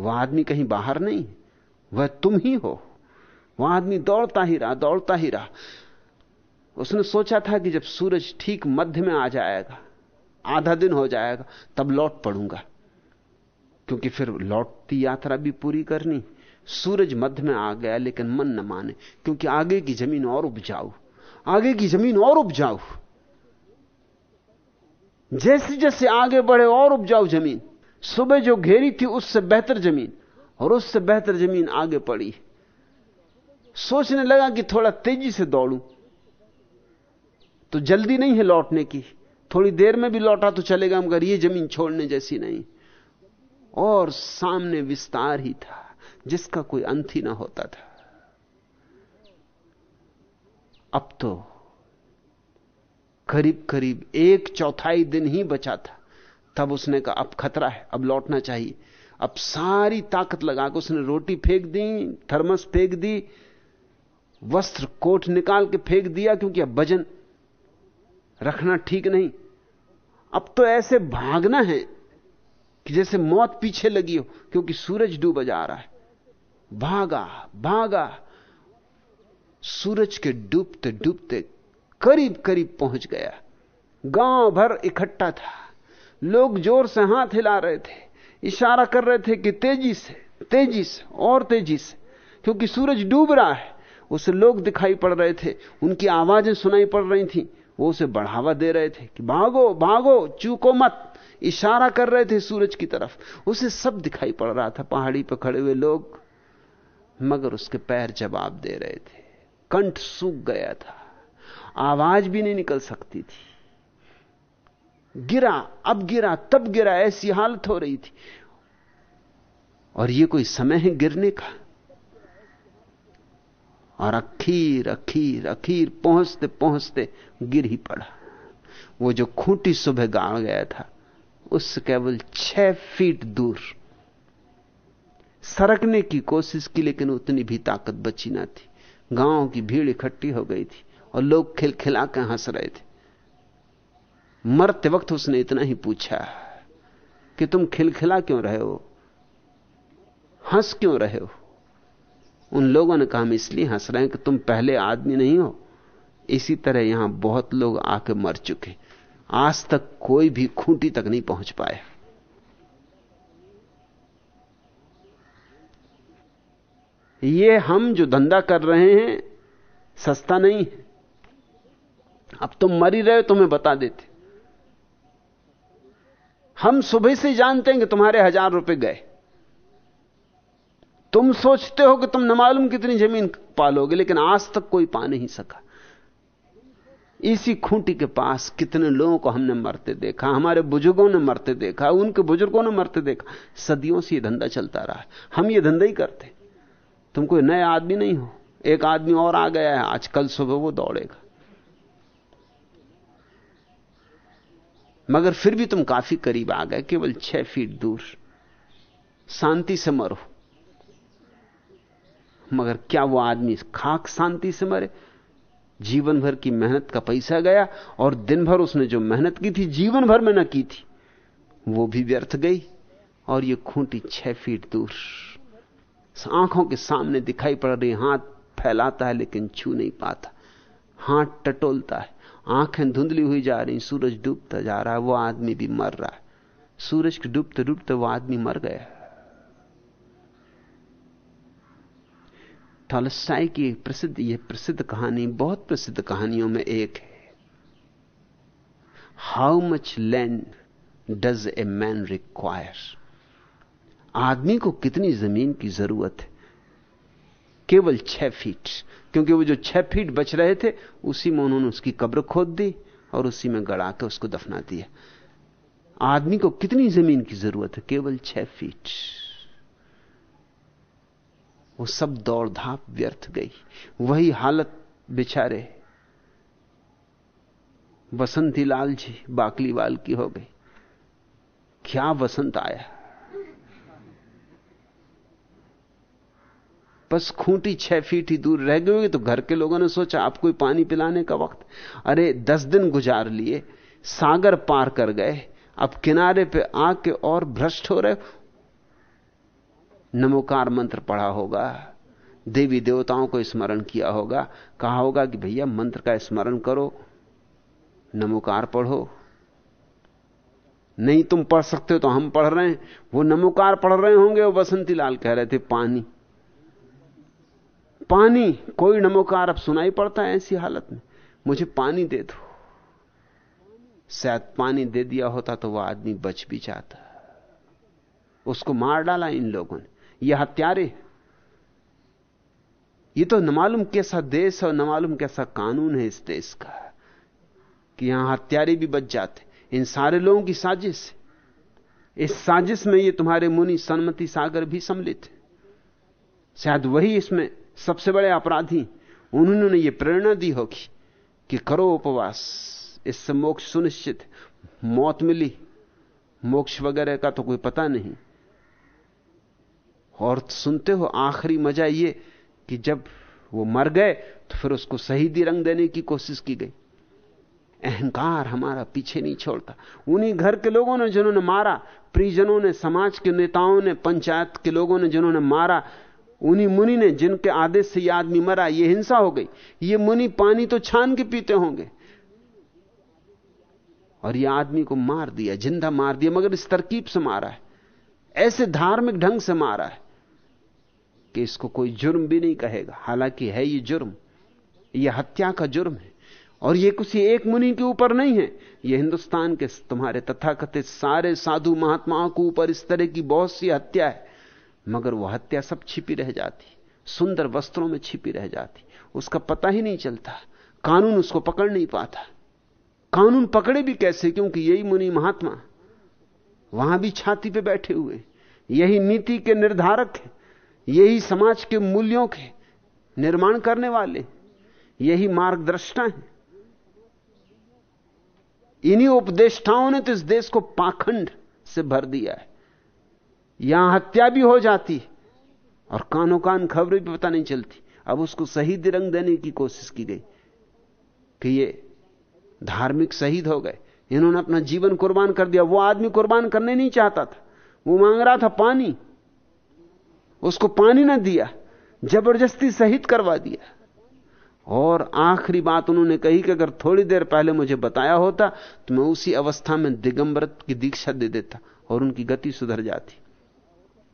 वह आदमी कहीं बाहर नहीं, वह तुम ही हो। वह आदमी दौड़ता ही रहा, दौड़ता ही रहा। उसने सोचा था कि जब सूरज ठीक मध्य में आ जाएगा, आधा दिन हो जाएगा, तब लौट पड़ूँगा। क्योंकि फिर लौटती यात्रा भी पूरी करनी। सूरज मध्य में आ गया, लेकिन मन न माने, क्योंकि आगे की ज़मीन और उपजाऊ। आगे की ज़मीन और उपजाऊ। जैसे जैसे आगे बढ़े और उपजाऊ ज़मीन, सुबह जो घेरी थी उससे बेहतर ज़मीन, और उससे बेहतर ज़मीन आगे पड़ी। सोचने लगा कि थोड़ा तेज़ी से दौड़ूं। तो जल्दी नहीं है लौटने की। थोड़ी देर में भी लौटा तो चलेगा, मगर ये ज़मीन छोड़ने जैसी नहीं। और सामने विस्तार ही था, जिसका कोई अंत ही ना होता था। अब तो करीब करीब एक चौथाई दिन ही बचा था। तब उसने कहा, अब खतरा है, अब लौटना चाहिए। अब सारी ताकत लगाकर उसने रोटी फेंक दी, थर्मस फेंक दी, वस्त्र कोट निकाल के फेंक दिया, क्योंकि अब वज़न रखना ठीक नहीं। अब तो ऐसे भागना है कि जैसे मौत पीछे लगी हो, क्योंकि सूरज डूब जा रहा है। भागा भागा सूरज के डूबते डूबते करीब करीब पहुँच गया। गाँव भर इकट्ठा था। लोग ज़ोर से हाथ हिला रहे थे। इशारा कर रहे थे कि तेज़ी से तेज़ी से, और तेज़ी से। क्योंकि सूरज डूब रहा है, उसे लोग दिखाई पड़ रहे थे। उनकी आवाज़ें सुनाई पड़ रही थी। वो उसे बढ़ावा दे रहे थे कि भागो भागो, चूको मत। इशारा कर रहे थे सूरज की तरफ़। उसे सब दिखाई पड़ रहा था। पहाड़ी पर खड़े हुए लोग, मगर उसके पैर जवाब दे रहे थे। कंठ सूख गया था। आवाज़ भी नहीं निकल सकती थी। गिरा, अब गिरा, तब गिरा, ऐसी हालत हो रही थी। और ये कोई समय है गिरने का? और अखीर अखीर अखीर, पहुँचते पहुँचते गिर ही पड़ा। वो जो खूंटी सुबह गाड़ गया था, उससे केवल छह फीट दूर। सरकने की कोशिश की, लेकिन उतनी भी ताकत बची ना थी। गाँव की भीड़ इकट्ठी हो गई थी और लोग खिलखिला के हंस रहे थे। मरते वक्त उसने इतना ही पूछा कि तुम खिलखिला क्यों रहे हो? हंस क्यों रहे हो? उन लोगों ने कहा, हम इसलिए हंस रहे हैं कि तुम पहले आदमी नहीं हो। इसी तरह यहाँ बहुत लोग आके मर चुके आज तक कोई भी खूंटी तक नहीं पहुँच पाया। ये हम जो धंधा कर रहे हैं, सस्ता नहीं है। अब तुम मर ही रहे तुम्हें बता देते। हम सुबह से जानते हैं कि तुम्हारे हज़ार रुपए गए। तुम सोचते हो कि तुम न मालूम कितनी ज़मीन पालोगे, लेकिन आज तक कोई पा नहीं सका। इसी खूंटी के पास कितने लोगों को हमने मरते देखा, हमारे बुज़ुर्गों ने मरते देखा, उनके बुज़ुर्गों ने मरते देखा। सदियों से यह धंधा चलता रहा है। हम ये धंधा ही करते तुम कोई नए आदमी नहीं हो। एक आदमी और आ गया है, आज कल सुबह वो दौड़ेगा। मगर फिर भी तुम काफ़ी करीब आ गए, केवल छह फीट दूर। शांति से मरो। मगर क्या वो आदमी खाक शांति से मरे? जीवन भर की मेहनत का पैसा गया, और दिन भर उसने जो मेहनत की थी, जीवन भर में न की थी, वो भी व्यर्थ गई, और ये खूंटी छह फीट दूर। आँखों के सामने दिखाई पड़ रही, हाथ फैलाता है लेकिन छू नहीं पाता। हाथ टटोलता है, आँखें धुंधली हुई जा रही, सूरज डूबता जा रहा है वो आदमी भी मर रहा है। सूरज के डूबते डूबते वो आदमी मर गया। थॉलस्टाई की प्रसिद्ध यह प्रसिद्ध कहानी, बहुत प्रसिद्ध कहानियों में एक है। How much land does a man require आदमी को कितनी ज़मीन की ज़रूरत है? केवल छह फीट। क्योंकि वो जो छह फीट बच रहे थे, उसी में उन्होंने उसकी कब्र खोद दी और उसी में गड़ा के उसको दफना दिया। आदमी को कितनी ज़मीन की ज़रूरत है? केवल छह फीट। वो सब दौड़ धाप व्यर्थ गई। वही हालत बिचारे बसंती लाल जी, बाकलीवाल की हो गई। क्या वसंत आया? बस खूंटी छह फीट ही दूर रह गई होगी तो घर के लोगों ने सोचा आप कोई पानी पिलाने का वक्त। अरे, दस दिन गुजार लिए, सागर पार कर गए। अब किनारे पे आके और भ्रष्ट हो रहे नमोकार मंत्र पढ़ा होगा, देवी देवताओं को स्मरण किया होगा, कहा होगा कि भैया, मंत्र का स्मरण करो, नमोकार पढ़ो। नहीं तुम पढ़ सकते हो तो हम पढ़ रहे हैं। वो नमोकार पढ़ रहे होंगे, वो बसंती लाल कह रहे थे, पानी। पानी, कोई नमोकार, अब सुनाई पड़ता है ऐसी हालत में। मुझे पानी दे दो। शायद पानी दे दिया होता तो वह आदमी बच भी जाता। उसको मार डाला इन लोगों ने। ये हत्यारे। ये तो न मालूम कैसा देश और न मालूम कैसा कानून है इस देश का, कि यहाँ हत्यारे भी बच जाते। इन सारे लोगों की साजिश। इस साजिश में ये तुम्हारे मुनि सन्मति सागर भी सम्मिलित है। शायद वही इसमें सबसे बड़े अपराधी। उन्होंने ये प्रेरणा दी होगी कि करो उपवास। इससे मोक्ष सुनिश्चित। मौत मिली। मोक्ष वगैरह का तो कोई पता नहीं। और सुनते हो, आखिरी मज़ा ये कि जब वो मर गए तो फिर उसको शहीदी रंग देने की कोशिश की गई। अहंकार हमारा पीछे नहीं छोड़ता। उन्हीं घर के लोगों ने जिन्होंने मारा परिजनों ने, समाज के नेताओं ने, पंचायत के लोगों ने जिन्होंने मारा उन्हीं मुनि ने जिनके आदेश से यह आदमी मरा, ये हिंसा हो गई। ये मुनि पानी तो छान के पीते होंगे। और यह आदमी को मार दिया, ज़िंदा मार दिया, मगर इस तरकीब से मारा है। ऐसे धार्मिक ढंग से मारा है कि इसको कोई जुर्म भी नहीं कहेगा। हालाँकि है ये जुर्म यह हत्या का जुर्म है। और यह किसी एक मुनि के ऊपर नहीं है। यह हिंदुस्तान के तुम्हारे तथाकथित सारे साधु महात्माओं के ऊपर इस तरह की बहुत सी हत्या है। मगर वह हत्या सब छिपी रह जाती। सुंदर वस्त्रों में छिपी रह जाती। उसका पता ही नहीं चलता। कानून उसको पकड़ नहीं पाता। कानून पकड़े भी कैसे? क्योंकि यही मुनि महात्मा वहाँ भी छाती पे बैठे हुए यही नीति के निर्धारक है। यही समाज के मूल्यों के निर्माण करने वाले यही मार्गदर्शता है। इन्हीं उपदेष्टाओं ने तो इस देश को पाखंड से भर दिया है। यहाँ हत्या भी हो जाती और कानो कान खबरें भी पता नहीं चलती। अब उसको शहीद रंग देने की कोशिश की गई कि ये धार्मिक शहीद हो गए। इन्होंने अपना जीवन कुर्बान कर दिया। वो आदमी कुर्बान करने नहीं चाहता था। वो मांग रहा था पानी। उसको पानी ना दिया। ज़बरदस्ती शहीद करवा दिया। और आखिरी बात उन्होंने कही कि अगर थोड़ी देर पहले मुझे बताया होता तो मैं उसी अवस्था में दिगंबरत की दीक्षा दे देता और उनकी गति सुधर जाती।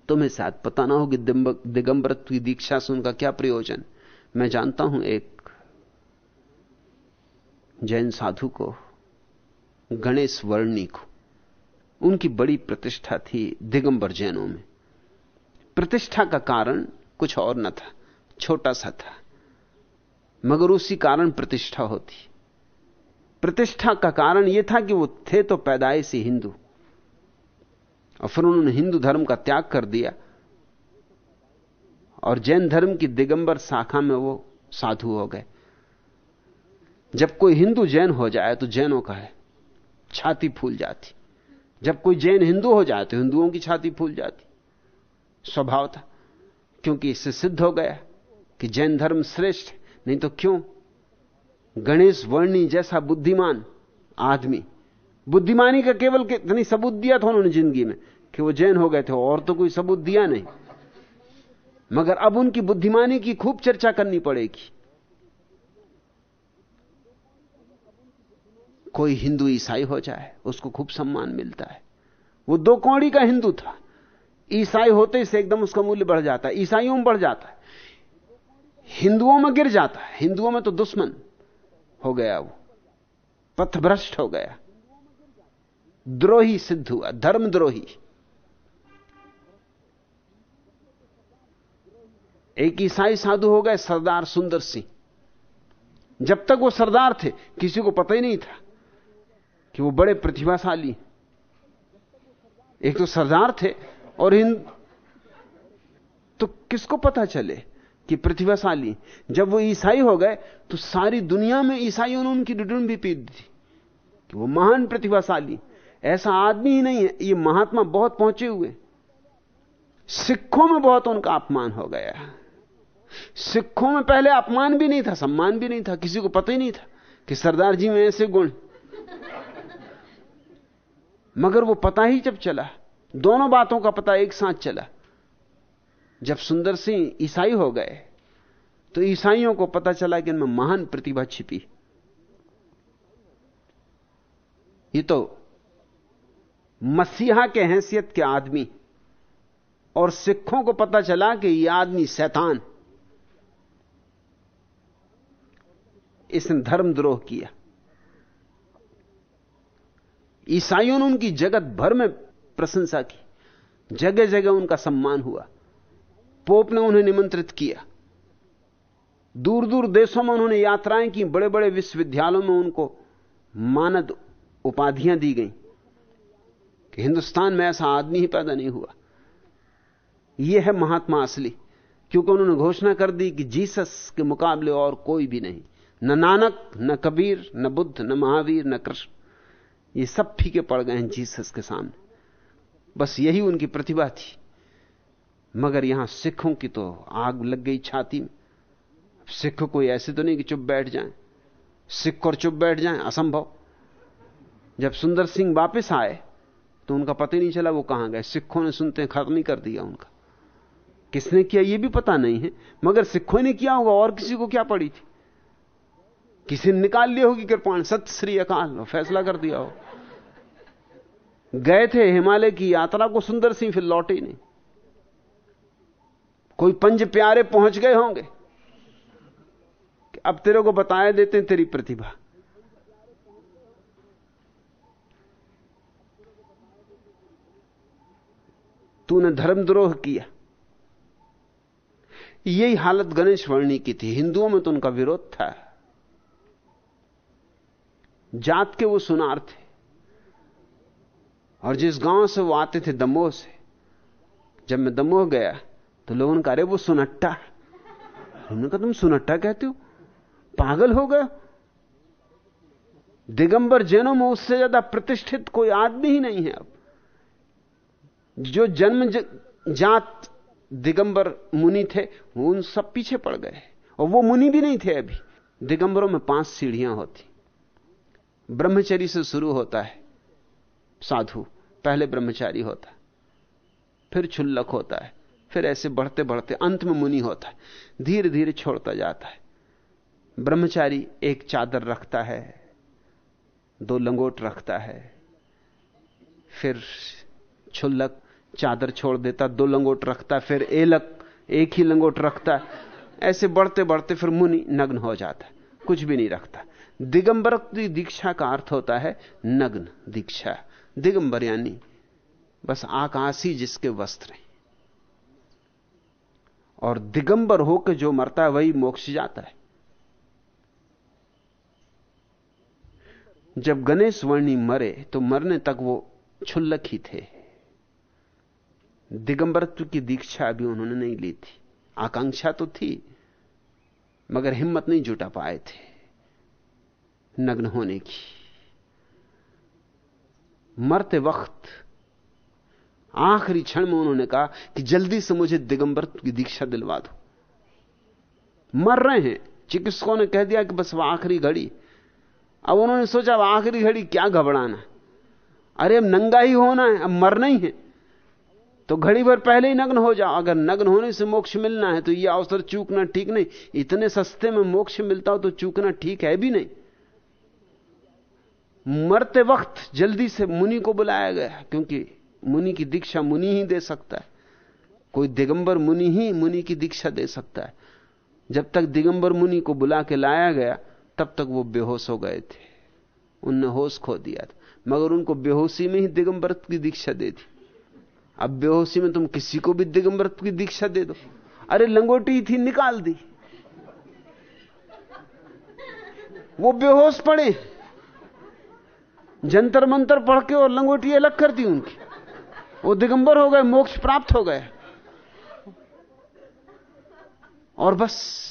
तुम्हें शायद पता ना हो कि दिगंबरत की दीक्षा से उनका क्या प्रयोजन। मैं जानता हूँ एक जैन साधु को, गणेश वर्णी को, उनकी बड़ी प्रतिष्ठा थी दिगंबर जैनों में। प्रतिष्ठा का कारण कुछ और न था, छोटा सा था। मगर उसी कारण प्रतिष्ठा होती। प्रतिष्ठा का कारण यह था कि वो थे तो पैदाइशी हिंदू। और फिर उन्होंने हिंदू धर्म का त्याग कर दिया। और जैन धर्म की दिगंबर शाखा में वो साधु हो गए। जब कोई हिंदू जैन हो जाए तो जैनों का है, छाती फूल जाती। जब कोई जैन हिंदू हो जाए तो हिंदुओं की छाती फूल जाती। स्वभाव था, क्योंकि इससे सिद्ध हो गया कि जैन धर्म श्रेष्ठ नहीं तो क्यों? गणेश वर्णी जैसा बुद्धिमान आदमी बुद्धिमानी का केवल कितनी सबूत दिया था उन्होंने ज़िंदगी में, कि वो जैन हो गए थे, और तो कोई सबूत दिया नहीं। मगर अब उनकी बुद्धिमानी की खूब चर्चा करनी पड़ेगी। कोई हिंदू ईसाई हो जाए, उसको खूब सम्मान मिलता है। वो दो कौड़ी का हिंदू था। ईसाई होते से एकदम उसका मूल्य बढ़ जाता है, ईसाइयों में बढ़ जाता है। हिंदुओं में गिर जाता है। हिंदुओं में तो दुश्मन हो गया वो, पथभ्रष्ट हो गया। द्रोही सिद्ध हुआ धर्मद्रोही एक ईसाई साधु हो गए, सरदार सुंदर सिंह। जब तक वो सरदार थे, किसी को पता ही नहीं था कि वो बड़े प्रतिभाशाली एक तो सरदार थे, और इन तो किसको पता चले कि प्रतिभाशाली जब वो ईसाई हो गए तो सारी दुनिया में ईसाइयों ने उनकी डिडुन भी पी दी कि वो महान प्रतिभाशाली ऐसा आदमी ही नहीं है। ये महात्मा बहुत पहुँचे हुए। सिखों में बहुत उनका अपमान हो गया। सिखों में पहले अपमान भी नहीं था, सम्मान भी नहीं था, किसी को पता ही नहीं था कि सरदार जी में ऐसे गुण। मगर वो पता ही जब चला, दोनों बातों का पता एक साथ चला। जब सुंदर सिंह ईसाई हो गए तो ईसाइयों को पता चला कि इनमें महान प्रतिभा छिपी। ये तो मसीहा के हैसियत के आदमी और सिखों को पता चला कि यह आदमी शैतान। इसने धर्मद्रोह किया। ईसाइयों ने उनकी जगत भर में प्रशंसा की। जगह जगह उनका सम्मान हुआ। पोप ने उन्हें निमंत्रित किया। दूर दूर देशों में उन्होंने यात्राएँ की। बड़े बड़े विश्वविद्यालयों में उनको मानद उपाधियाँ दी गई। कि हिंदुस्तान में ऐसा आदमी ही पैदा नहीं हुआ। यह है महात्मा असली। क्योंकि उन्होंने घोषणा कर दी कि जीसस के मुकाबले और कोई भी नहीं। न नानक, न कबीर, न बुद्ध, न महावीर, न कृष्ण। ये सब फीके पड़ गए हैं जीसस के सामने। बस यही उनकी प्रतिभा थी। मगर यहाँ सिखों की तो आग लग गई छाती में। सिख कोई ऐसे तो नहीं कि चुप बैठ जाएँ। सिख और चुप बैठ जाएँ, असंभव। जब सुंदर सिंह वापस आए तो उनका पता ही नहीं चला वो कहाँ गए। सिखों ने सुनते हैं, खत्म ही कर दिया उनका। किसने किया ये भी पता नहीं है, मगर सिखों ने किया होगा, और किसी को क्या पड़ी थी? किसी ने निकाल लिया होगी कृपाण, सत श्री अकाल फैसला कर दिया हो। गए थे हिमालय की यात्रा को सुंदर सिंह फिर लौटे नहीं। कोई पंज प्यारे पहुँच गए होंगे। अब तेरे को बताया देते हैं तेरी प्रतिभा। तूने धर्मद्रोह किया। यही हालत गणेश वर्णी की थी। हिंदुओं में तो उनका विरोध था। जात के वो सुनार थे। और जिस गाँव से वो आते थे दमोह से, जब मैं दमोह गया तो लोगों ने कहा, अरे वो सुनट्टा। उन्होंने कहा, तुम सुनट्टा कहते हो? पागल हो गए? दिगंबर जैनों में उससे ज़्यादा प्रतिष्ठित कोई आदमी ही नहीं है अब। जो जन्म जात दिगंबर मुनि थे उन सब पीछे पड़ गए। और वो मुनि भी नहीं थे अभी। दिगंबरों में पाँच सीढ़ियाँ होती। ब्रह्मचरी से शुरू होता है। साधु, पहले ब्रह्मचारी होता। है फिर छुल्लक होता है। फिर ऐसे बढ़ते बढ़ते अंत में मुनि होता है। धीरे धीरे छोड़ता जाता है। ब्रह्मचारी एक चादर रखता है, दो लंगोट रखता है। फिर छुल्लक चादर छोड़ देता, दो लंगोट रखता, फिर एलक एक ही लंगोट रखता। ऐसे बढ़ते बढ़ते फिर मुनि नग्न हो जाता, कुछ भी नहीं रखता। दिगंबर दीक्षा का अर्थ होता है नग्न, दीक्षा। दिगंबर यानी बस आकाश जिसके वस्त्र हैं। और दिगंबर होकर जो मरता है, वही मोक्ष जाता है। जब गणेश वर्णी मरे तो मरने तक वो छुल्लक ही थे। दिगंबरत्व की दीक्षा अभी उन्होंने नहीं ली थी। आकांक्षा तो थी, मगर हिम्मत नहीं जुटा पाए थे नग्न होने की। मरते वक्त, आखिरी क्षण में उन्होंने कहा कि जल्दी से मुझे दिगंबर की दीक्षा दिलवा दो। मर रहे हैं, चिकित्सकों ने कह दिया कि बस वह आखिरी घड़ी। अब उन्होंने सोचा, वह आखिरी घड़ी क्या घबराना अरे, अब नंगा ही होना है, अब मरना ही है। तो घड़ी भर पहले ही नग्न हो जाओ। अगर नग्न होने से मोक्ष मिलना है तो यह अवसर चूकना ठीक नहीं। इतने सस्ते में मोक्ष मिलता हो तो चूकना ठीक है भी नहीं। मरते वक्त जल्दी से मुनि को बुलाया गया क्योंकि मुनि की दीक्षा मुनि ही दे सकता है। कोई दिगंबर मुनि ही मुनि की दीक्षा दे सकता है। जब तक दिगंबर मुनि को बुला के लाया गया, तब तक वो बेहोश हो गए थे। उनने होश खो दिया था, मगर उनको बेहोशी में ही दिगंबर की दीक्षा दे दी। अब बेहोशी में तुम किसी को भी दिगंबर की दीक्षा दे दो। अरे लंगोटी थी, निकाल दी। वो बेहोश पड़े। जंतर मंतर पढ़ के और लंगोटी अलग कर दी उनकी। वो दिगंबर हो गए, मोक्ष प्राप्त हो गए। और बस,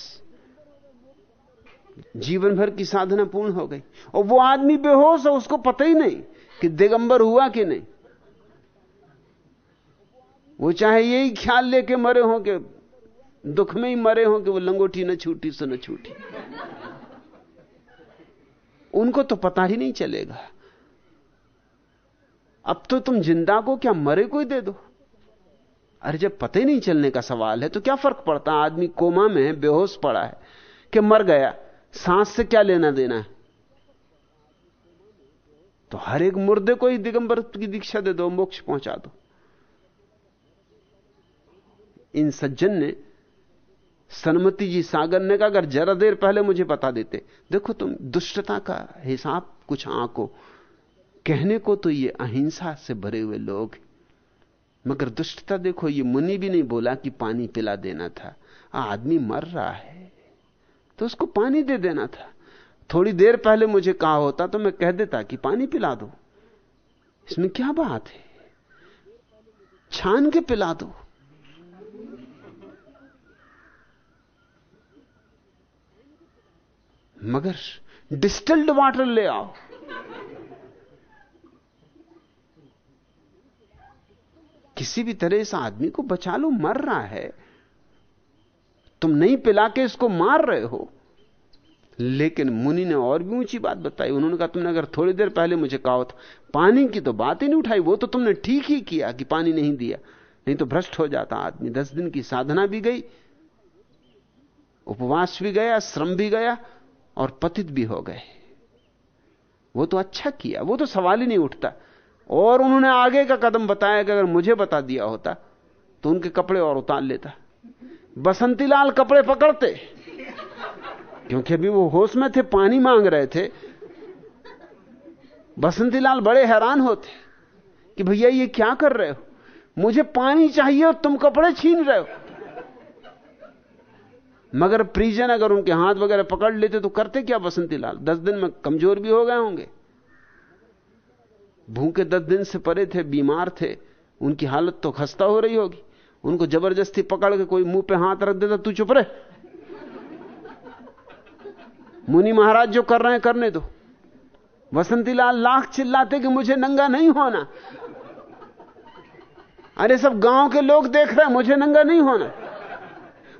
जीवन भर की साधना पूर्ण हो गई। और वो आदमी बेहोश है, उसको पता ही नहीं कि दिगंबर हुआ कि नहीं। वो चाहे यही ख्याल लेके मरे हो कि दुख में ही मरे हो कि वो लंगोटी न छूटी, सो न छूटी। उनको तो पता ही नहीं चलेगा। अब तो तुम ज़िंदा को क्या मरे को ही दे दो? अरे जब पता ही नहीं चलने का सवाल है तो क्या फ़र्क पड़ता? आदमी कोमा में है, बेहोश पड़ा है, कि मर गया, सांस से क्या लेना देना है? तो हर एक मुर्दे को ही दिगंबर की दीक्षा दे दो, मोक्ष पहुँचा दो। इन सज्जन ने, सनमति जी सागर ने कहा, अगर जरा देर पहले मुझे बता देते। देखो तुम दुष्टता का हिसाब कुछ आंको। कहने को तो ये अहिंसा से भरे हुए लोग मगर दुष्टता देखो, ये मुनि भी नहीं बोला कि पानी पिला देना था। आदमी मर रहा है तो उसको पानी दे देना था। थोड़ी देर पहले मुझे कहा होता तो मैं कह देता कि पानी पिला दो। इसमें क्या बात है? छान के पिला दो। मगर डिस्टिल्ड वाटर ले आओ। किसी भी तरह इस आदमी को बचा लो, मर रहा है। तुम नहीं पिला के इसको मार रहे हो। लेकिन मुनि ने और भी ऊँची बात बताई। उन्होंने कहा, तुमने अगर थोड़ी देर पहले मुझे कहा था पानी की तो बात ही नहीं उठाई। वो तो तुमने ठीक ही किया कि पानी नहीं दिया। नहीं तो भ्रष्ट हो जाता आदमी। दस दिन की साधना भी गई, उपवास भी गया, श्रम भी गया। और पतित भी हो गए। वो तो अच्छा किया, वो तो सवाल ही नहीं उठता। और उन्होंने आगे का कदम बताया कि अगर मुझे बता दिया होता तो उनके कपड़े और उतार लेता। बसंतीलाल कपड़े पकड़ते, क्योंकि अभी वो होश में थे, पानी मांग रहे थे। बसंतीलाल बड़े हैरान होते, कि भैया ये क्या कर रहे हो? मुझे पानी चाहिए और तुम कपड़े छीन रहे हो। मगर प्रिजन अगर उनके हाथ वगैरह पकड़ लेते तो करते क्या बसंतीलाल दस दिन में कमज़ोर भी हो गए होंगे। भूखे दस दिन से परे थे, बीमार थे, उनकी हालत तो खस्ता हो रही होगी। उनको ज़बरदस्ती पकड़ के कोई मुँह पे हाथ रख देता, तू चुप रहे। मुनि महाराज जो कर रहे हैं, करने दो। वसंतीलाल लाख चिल्लाते कि मुझे नंगा नहीं होना। अरे सब गाँव के लोग देख रहे हैं, मुझे नंगा नहीं होना।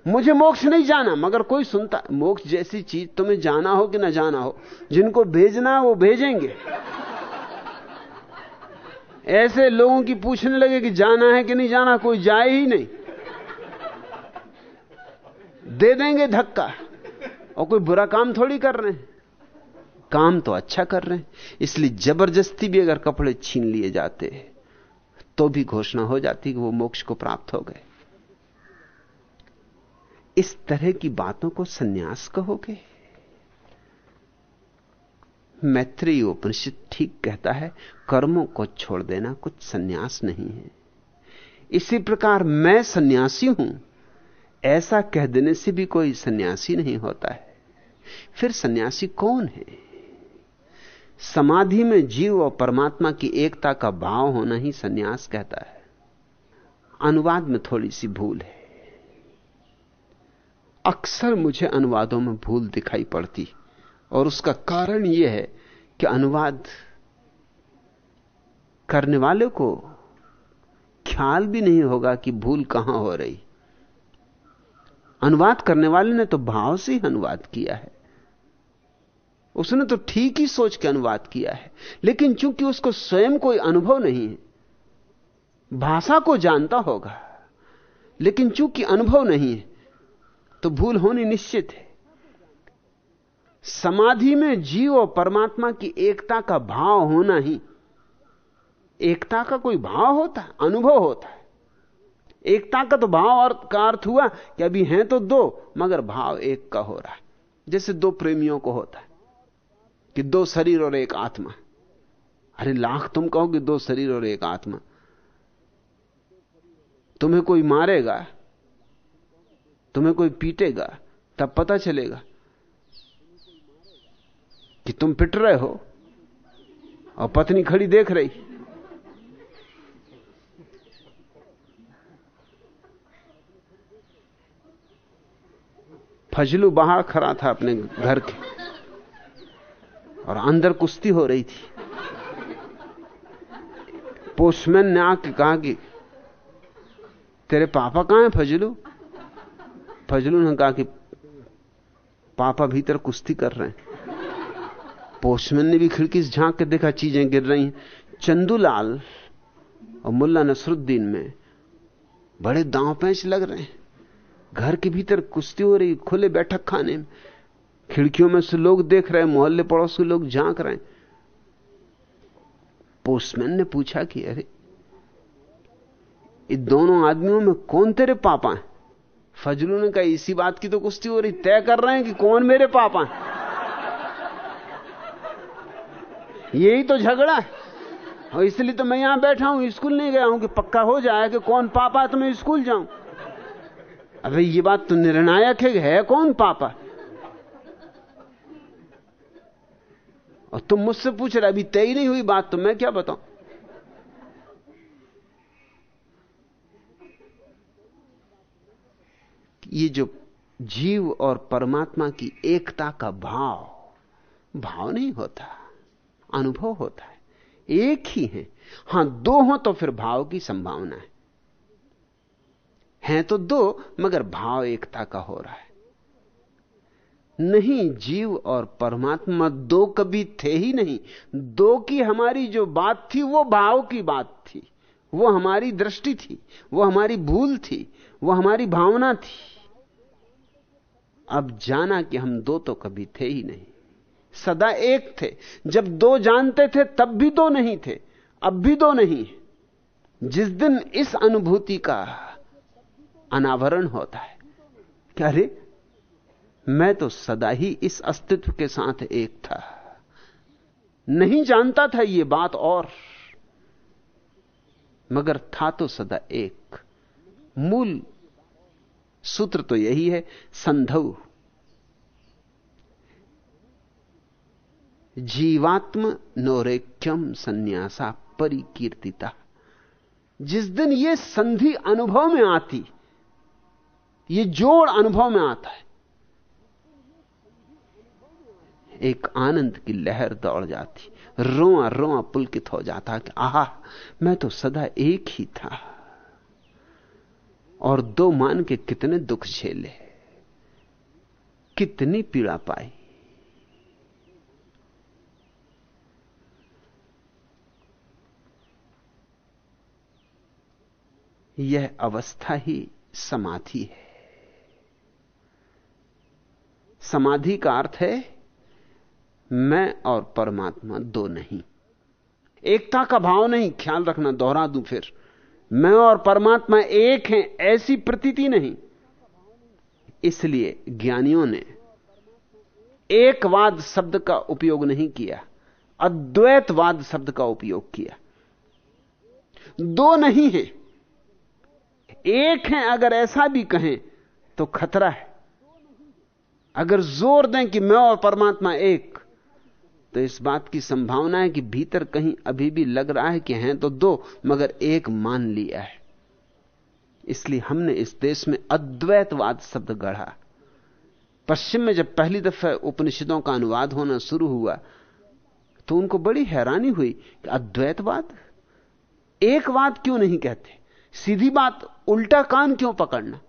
मुझे मोक्ष नहीं जाना, मगर कोई सुनता, मोक्ष जैसी चीज़ तुम्हें जाना हो कि ना जाना हो, जिनको भेजना वो भेजेंगे। ऐसे लोगों की पूछने लगे कि जाना है कि नहीं जाना, कोई जाए ही नहीं। दे देंगे धक्का, और कोई बुरा काम थोड़ी कर रहे हैं। काम तो अच्छा कर रहे हैं, इसलिए ज़बरदस्ती भी अगर कपड़े छीन लिए जाते हैं तो भी घोषणा हो जाती कि वो मोक्ष को प्राप्त हो गए। इस तरह की बातों को सन्यास कहोगे? मैत्री उपनिषद ठीक कहता है, कर्मों को छोड़ देना कुछ सन्यास नहीं है। इसी प्रकार मैं सन्यासी हूँ, ऐसा कह देने से भी कोई सन्यासी नहीं होता है। फिर सन्यासी कौन है? समाधि में जीव और परमात्मा की एकता का भाव होना ही सन्यास कहता है। अनुवाद में थोड़ी सी भूल है। अक्सर मुझे अनुवादों में भूल दिखाई पड़ती। और उसका कारण यह है कि अनुवाद करने वाले को ख्याल भी नहीं होगा कि भूल कहाँ हो रही। अनुवाद करने वाले ने तो भाव से ही अनुवाद किया है। उसने तो ठीक ही सोच के अनुवाद किया है। लेकिन चूँकि उसको स्वयं कोई अनुभव नहीं है, भाषा को जानता होगा, लेकिन चूँकि अनुभव नहीं है तो भूल होनी निश्चित है। समाधि में जीव और परमात्मा की एकता का भाव होना ही, एकता का कोई भाव होता है, अनुभव होता है। एकता का तो भाव और का अर्थ हुआ कि अभी हैं तो दो, मगर भाव एक का हो रहा है। जैसे दो प्रेमियों को होता है कि दो शरीर और एक आत्मा। अरे लाख तुम कहोगे दो शरीर और एक आत्मा। तुम्हें कोई मारेगा? तुम्हें कोई पीटेगा, तब पता चलेगा कि तुम पिट रहे हो और पत्नी खड़ी देख रही। फजलू बाहर खड़ा था अपने घर के और अंदर कुश्ती हो रही थी। पोस्टमैन ने आके कहा कि, तेरे पापा कहाँ हैं फजलू? फजलू ने कहा कि पापा भीतर कुश्ती कर रहे हैं। पोस्टमैन ने भी खिड़की से झाँक के देखा चीज़ें गिर रही हैं। चंदूलाल और मुल्ला नसरुद्दीन में बड़े दांव पैंच लग रहे हैं। घर के भीतर कुश्ती हो रही खुले बैठक खाने में। खिड़कियों में से लोग देख रहे हैं, मोहल्ले पड़ोस के लोग झाँक रहे हैं। पोस्टमैन ने पूछा कि, अरे, इन दोनों आदमियों में कौन तेरे पापा हैं? फजलू ने कहा इसी बात की तो कुश्ती हो रही। तय कर रहे हैं कि कौन मेरे पापा हैं यही तो झगड़ा है। और इसलिए तो मैं यहाँ बैठा हूँ, स्कूल नहीं गया हूँ कि पक्का हो जाए कि कौन पापा है तो मैं स्कूल जाऊँ। अबे ये बात तो निर्णायक है है कौन पापा और तुम मुझसे पूछ रहे, अभी तय नहीं हुई बात तो मैं क्या बताऊँ? ये जो जीव और परमात्मा की एकता का भाव भाव नहीं होता, अनुभव होता है। एक ही है। हाँ, दो हो तो फिर भाव की संभावना है। हैं तो दो, मगर भाव एकता का हो रहा है। नहीं, जीव और परमात्मा दो कभी थे ही नहीं। दो की हमारी जो बात थी, वो भाव की बात थी। वो हमारी दृष्टि थी। वो हमारी भूल थी। वो हमारी भावना थी। अब जाना कि हम दो तो कभी थे ही नहीं। सदा एक थे। जब दो जानते थे, तब भी दो नहीं थे, अब भी दो नहीं जिस दिन इस अनुभूति का अनावरण होता है, क्या रे? मैं तो सदा ही इस अस्तित्व के साथ एक था। नहीं जानता था यह बात और, मगर था तो सदा एक। मूल सूत्र तो यही है संधव जीवात्म नोरेक्यम संन्यासा परिकीर्तिता। जिस दिन यह संधि अनुभव में आती यह जोड़ अनुभव में आता है, एक आनंद की लहर दौड़ जाती, रोआ रोआ पुलकित हो जाता कि आह, मैं तो सदा एक ही था। और दो मान के कितने दुख झेले कितनी पीड़ा पाई। यह अवस्था ही समाधि है। समाधि का अर्थ है, मैं और परमात्मा दो नहीं। एकता का भाव नहीं, ख्याल रखना, दोहरा दूँ फिर। मैं और परमात्मा एक हैं, ऐसी प्रतीति नहीं। इसलिए ज्ञानियों ने एकवाद शब्द का उपयोग नहीं किया, अद्वैतवाद शब्द का उपयोग किया। दो नहीं है। एक हैं अगर ऐसा भी कहें तो खतरा है। अगर ज़ोर दें कि मैं और परमात्मा एक तो इस बात की संभावना है कि भीतर कहीं अभी भी लग रहा है कि हैं तो दो, मगर एक मान लिया है। इसलिए हमने इस देश में अद्वैतवाद शब्द गढ़ा। पश्चिम में जब पहली दफे उपनिषदों का अनुवाद होना शुरू हुआ तो उनको बड़ी हैरानी हुई कि अद्वैतवाद? एकवाद क्यों नहीं कहते? सीधी बात, उल्टा कान क्यों पकड़ना?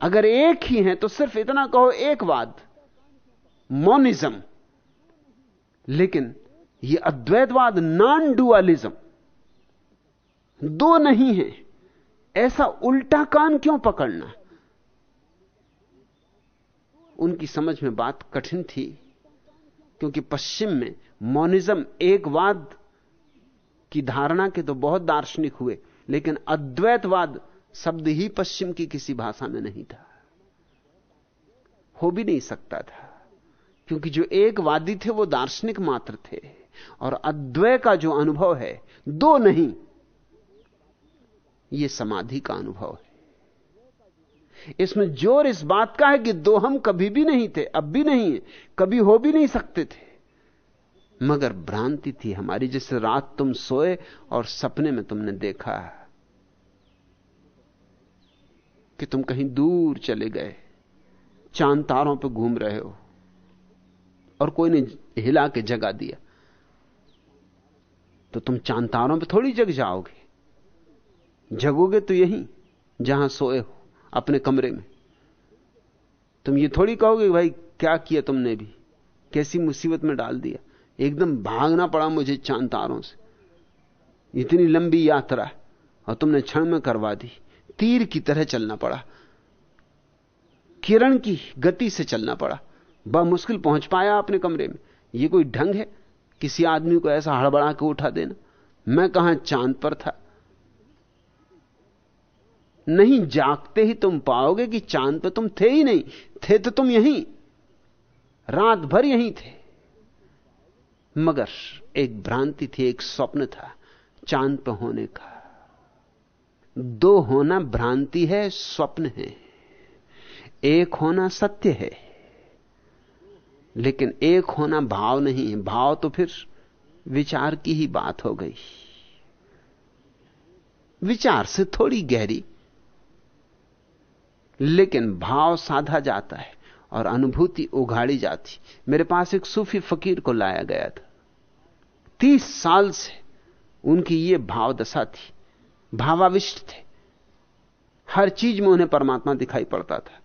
अगर एक ही है तो सिर्फ़ इतना कहो, एक एकवाद मोनिज्म। लेकिन यह अद्वैतवाद नॉन डुअलिज्म दो नहीं है। ऐसा उल्टा कान क्यों पकड़ना? उनकी समझ में बात कठिन थी, क्योंकि पश्चिम में मोनिज्म एकवाद की धारणा के तो बहुत दार्शनिक हुए, लेकिन अद्वैतवाद शब्द ही पश्चिम की किसी भाषा में नहीं था। हो भी नहीं सकता था। क्योंकि जो एक वादी थे वो दार्शनिक मात्र थे। और अद्वै का जो अनुभव है, दो नहीं, ये समाधि का अनुभव है। इसमें ज़ोर इस बात का है कि दो हम कभी भी नहीं थे, अब भी नहीं है कभी हो भी नहीं सकते थे। मगर भ्रांति थी हमारी, जैसे रात तुम सोए और सपने में तुमने देखा कि तुम कहीं दूर चले गए, चाँद तारों पर घूम रहे हो। और कोई ने हिला के जगा दिया। तो तुम चाँद तारों पर थोड़ी जग जाओगे। जगोगे तो यहीं, जहाँ सोए हो, अपने कमरे में। तुम ये थोड़ी कहोगे, भाई, क्या किया तुमने भी? कैसी मुसीबत में डाल दिया? एकदम भागना पड़ा मुझे चाँद तारों से। इतनी लंबी यात्रा, और तुमने क्षण में करवा दी। तीर की तरह चलना पड़ा। किरण की गति से चलना पड़ा। मुश्किल पहुँच पाया अपने कमरे में। यह कोई ढंग है? किसी आदमी को ऐसा हड़बड़ा के उठा देना। मैं कहाँ चाँद पर था? नहीं जागते ही तुम पाओगे कि चाँद पर तुम थे ही नहीं। थे तो तुम यहीं। रात भर यहीं थे। मगर एक भ्रांति थी, एक स्वप्न था, चाँद पर होने का। दो होना भ्रांति है, स्वप्न है। एक होना सत्य है। लेकिन एक होना भाव नहीं है। भाव तो फिर विचार की ही बात हो गई। विचार से थोड़ी गहरी, लेकिन भाव साधा जाता है और अनुभूति उघाड़ी जाती। मेरे पास एक सूफी फकीर को लाया गया था। तीस साल से उनकी यह भाव दशा थी। भावाविष्ट थे। हर चीज़ में उन्हें परमात्मा दिखाई पड़ता था।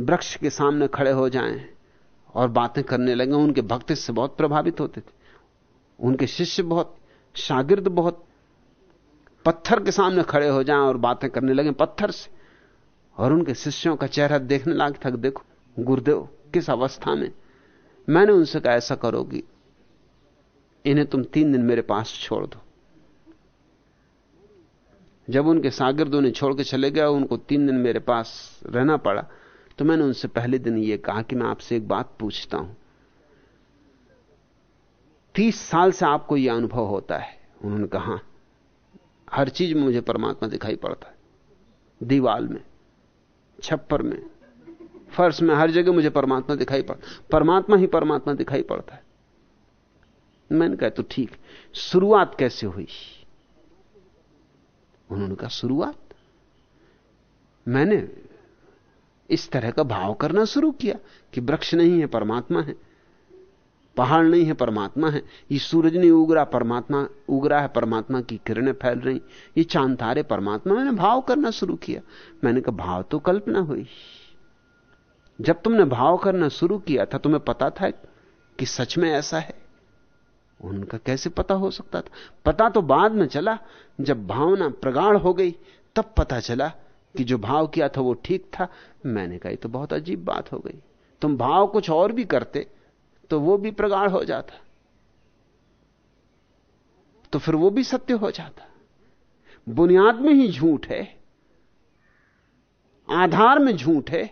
वृक्ष के सामने खड़े हो जाएँ। और बातें करने लगे, उनके भक्त से बहुत प्रभावित होते थे। उनके शिष्य बहुत, शागिर्द बहुत पत्थर के सामने खड़े हो जाएँ और बातें करने लगे पत्थर से। और उनके शिष्यों का चेहरा देखने लायक था देखो, गुरुदेव, किस अवस्था में? मैंने उनसे कहा, ऐसा करोगी, इन्हें तुम तीन दिन मेरे पास छोड़ दो। जब उनके शागिर्दों उन्हें छोड़ के चले गए, उनको तीन दिन मेरे पास रहना पड़ा तो मैंने उनसे पहले दिन यह कहा कि मैं आपसे एक बात पूछता हूँ। तीस साल से आपको यह अनुभव होता है, उन्होंने कहा। हर चीज़ में मुझे परमात्मा दिखाई पड़ता है। दीवाल में, छप्पर में, फर्श में, हर जगह मुझे परमात्मा दिखाई पड़ता परमात्मा ही परमात्मा दिखाई पड़ता है। मैंने कहा तो ठीक, शुरुआत कैसे हुई? उन्होंने कहा, शुरुआत? मैंने इस तरह का भाव करना शुरू किया कि वृक्ष नहीं है, परमात्मा है। पहाड़ नहीं है, परमात्मा है। ये सूरज नहीं उग रहा, परमात्मा उग रहा है, परमात्मा की किरणें फैल रही। ये चाँद तारे, परमात्मा। मैंने भाव करना शुरू किया। मैंने कहा, भाव तो कल्पना हुई। जब तुमने भाव करना शुरू किया था तुम्हें पता था कि सच में ऐसा है। उनका कैसे पता हो सकता था? पता तो बाद में चला। जब भावना प्रगाढ़ हो गई, तब पता चला कि जो भाव किया था वो ठीक था। मैंने कहा तो बहुत अजीब बात हो गई। तुम भाव कुछ और भी करते तो वो भी प्रगाढ़ हो जाता। तो फिर वो भी सत्य हो जाता। बुनियाद में ही झूठ है, आधार में झूठ है,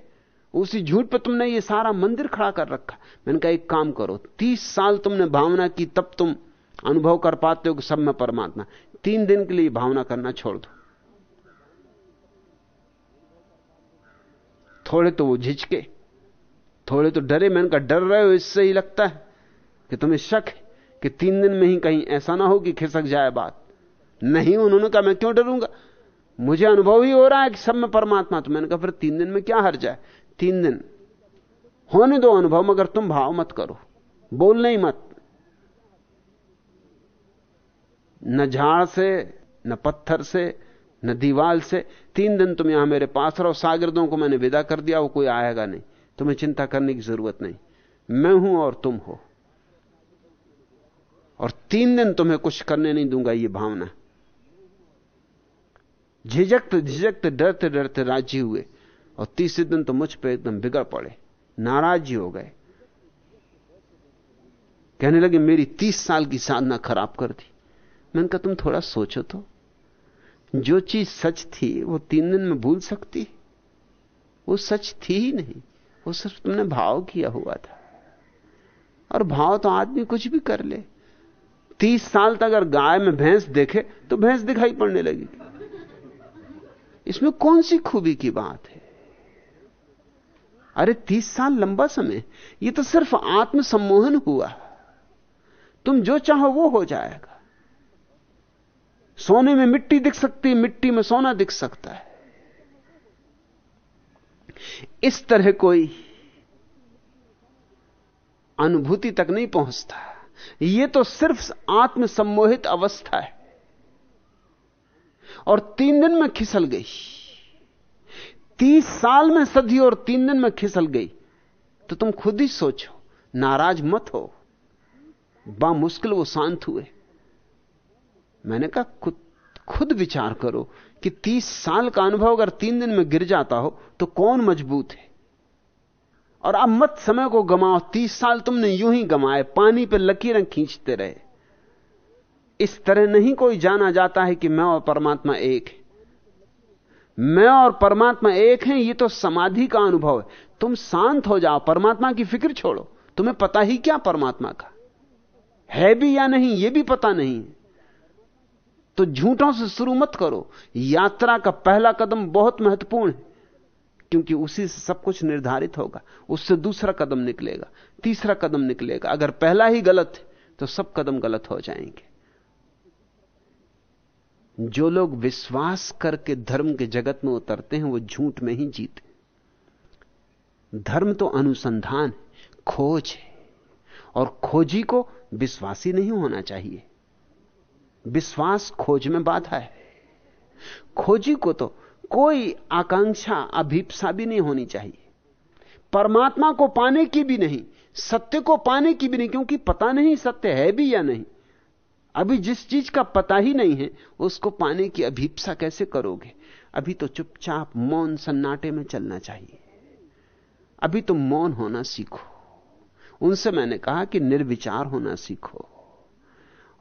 उसी झूठ पर तुमने ये सारा मंदिर खड़ा कर रखा। मैंने कहा, एक काम करो, तीस साल तुमने भावना की, तब तुम अनुभव कर पाते हो कि सब में परमात्मा। तीन दिन के लिए भावना करना छोड़ दो। थोड़े तो वो झिझके, थोड़े तो डरे, मैंने कहा, डर रहे हो, इससे ही लगता है कि तुम्हें शक है कि तीन दिन में ही कहीं ऐसा ना हो कि खिसक जाए बात। नहीं, उन्होंने कहा, मैं क्यों डरूँगा? मुझे अनुभव ही हो रहा है कि सब में परमात्मा तो मैंने कहा, फिर तीन दिन में क्या हर जाए? तीन दिन। होने दो अनुभव, मगर तुम भाव मत करो। बोलना ही मत। न झाड़ से, न पत्थर से न दीवाल से। तीन दिन तुम यहाँ मेरे पास रहो, सागिर्दों को मैंने विदा कर दिया, वो कोई आएगा नहीं। तुम्हें चिंता करने की ज़रूरत नहीं। मैं हूँ और तुम हो। और तीन दिन तुम्हें कुछ करने नहीं दूँगा, ये भावना। झिझकते झिझकते, डरते डरते राज़ी हुए। और तीसरे दिन तो मुझ पे एकदम बिगड़ पड़े। नाराज़ ही हो गए। कहने लगे, मेरी तीस साल की साधना खराब कर दी। मैंने कहा, तुम थोड़ा सोचो तो। जो चीज़ सच थी, वो तीन दिन में भूल सकती। वो सच थी ही नहीं। वो सिर्फ़ तुमने भाव किया हुआ था। और भाव तो आदमी कुछ भी कर ले। तीस साल तक अगर गाय में भैंस देखे तो भैंस दिखाई पड़ने लगेगी। इसमें कौन सी खूबी की बात है? अरे, तीस साल लंबा समय। ये तो सिर्फ़ आत्मसम्मोहन हुआ। तुम जो चाहो वो हो जाएगा। सोने में मिट्टी दिख सकती है, मिट्टी में सोना दिख सकता है। इस तरह कोई अनुभूति तक नहीं पहुँचता। यह तो सिर्फ़ आत्मसम्मोहित अवस्था है। और तीन दिन में खिसल गई। तीस साल में सदी और तीन दिन में खिसल गई। तो तुम खुद ही सोचो, नाराज़ मत हो। बा मुश्किल वो शांत हुए। मैंने कहा, खुद खुद विचार करो कि तीस साल का अनुभव अगर तीन दिन में गिर जाता हो तो कौन मज़बूत है? और अब मत समय को गमाओ, तीस साल तुमने यूँ ही गमाए, पानी पे लकीरें खींचते रहे। इस तरह नहीं कोई जाना जाता है कि मैं और परमात्मा एक है। मैं और परमात्मा एक हैं, ये तो समाधि का अनुभव है। तुम शांत हो जाओ, परमात्मा की फ़िक्र छोड़ो। तुम्हें पता ही क्या परमात्मा का? है भी या नहीं, ये भी पता नहीं। तो झूठों से शुरू मत करो। यात्रा का पहला कदम बहुत महत्वपूर्ण है, क्योंकि उसी से सब कुछ निर्धारित होगा। उससे दूसरा कदम निकलेगा, तीसरा कदम निकलेगा। अगर पहला ही गलत है तो सब कदम गलत हो जाएँगे। जो लोग विश्वास करके धर्म के जगत में उतरते हैं, वो झूठ में ही जीते धर्म तो अनुसंधान खोज है, और खोजी को विश्वासी नहीं होना चाहिए। विश्वास खोज में बाधा है। खोजी को तो कोई आकांक्षा, अभीपसा भी नहीं होनी चाहिए। परमात्मा को पाने की भी नहीं, सत्य को पाने की भी नहीं, क्योंकि पता नहीं सत्य है भी या नहीं। अभी जिस चीज़ का पता ही नहीं है, उसको पाने की अभीपसा कैसे करोगे? अभी तो चुपचाप मौन सन्नाटे में चलना चाहिए। अभी तो मौन होना सीखो। उनसे मैंने कहा कि निर्विचार होना सीखो।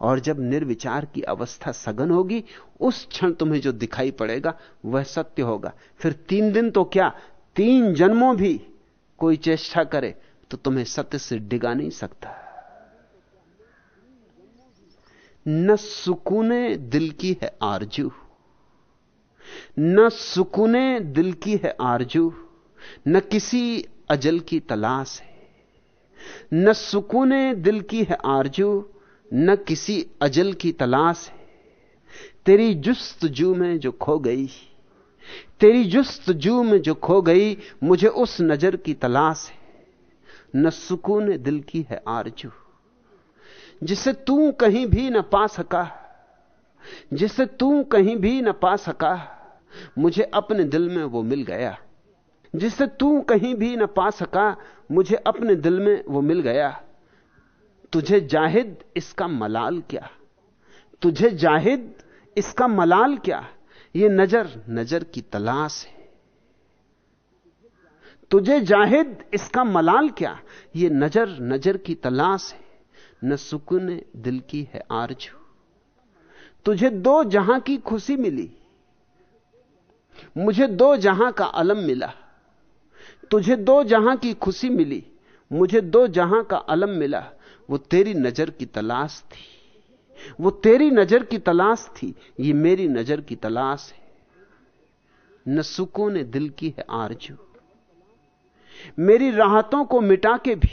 और जब निर्विचार की अवस्था सघन होगी, उस क्षण तुम्हें जो दिखाई पड़ेगा, वह सत्य होगा। फिर तीन दिन तो क्या? तीन जन्मों भी कोई चेष्टा करे तो तुम्हें सत्य से डिगा नहीं सकता। न सुकूने दिल की है आरज़ू। न सुकूने दिल की है आरज़ू। न किसी अजल की तलाश है। न सुकूने दिल की है आरज़ू। न किसी अजल की तलाश है। तेरी जुस्त जू में जो खो गई, तेरी जुस्त जू में जो खो गई, मुझे उस नज़र की तलाश है। न सुकून दिल की है आरज़ू, जिसे तू कहीं भी न पा सका, जिसे तू कहीं भी न पा सका, मुझे अपने दिल में वो मिल गया। जिसे तू कहीं भी न पा सका, मुझे अपने दिल में वो मिल गया। तुझे जाहिद इसका मलाल क्या? तुझे जाहिद इसका मलाल क्या? ये नज़र नज़र की तलाश है। तुझे जाहिद इसका मलाल क्या? ये नज़र नज़र की तलाश है। न सुकून दिल की है आरज़ू। तुझे दो जहाँ की खुशी मिली। मुझे दो जहाँ का अलम मिला। तुझे दो जहाँ की खुशी मिली। मुझे दो जहाँ का अलम मिला। वो तेरी नज़र की तलाश थी। वो तेरी नज़र की तलाश थी। ये मेरी नज़र की तलाश है। न सुकून ने दिल की है आरज़ू। मेरी राहतों को मिटा के भी,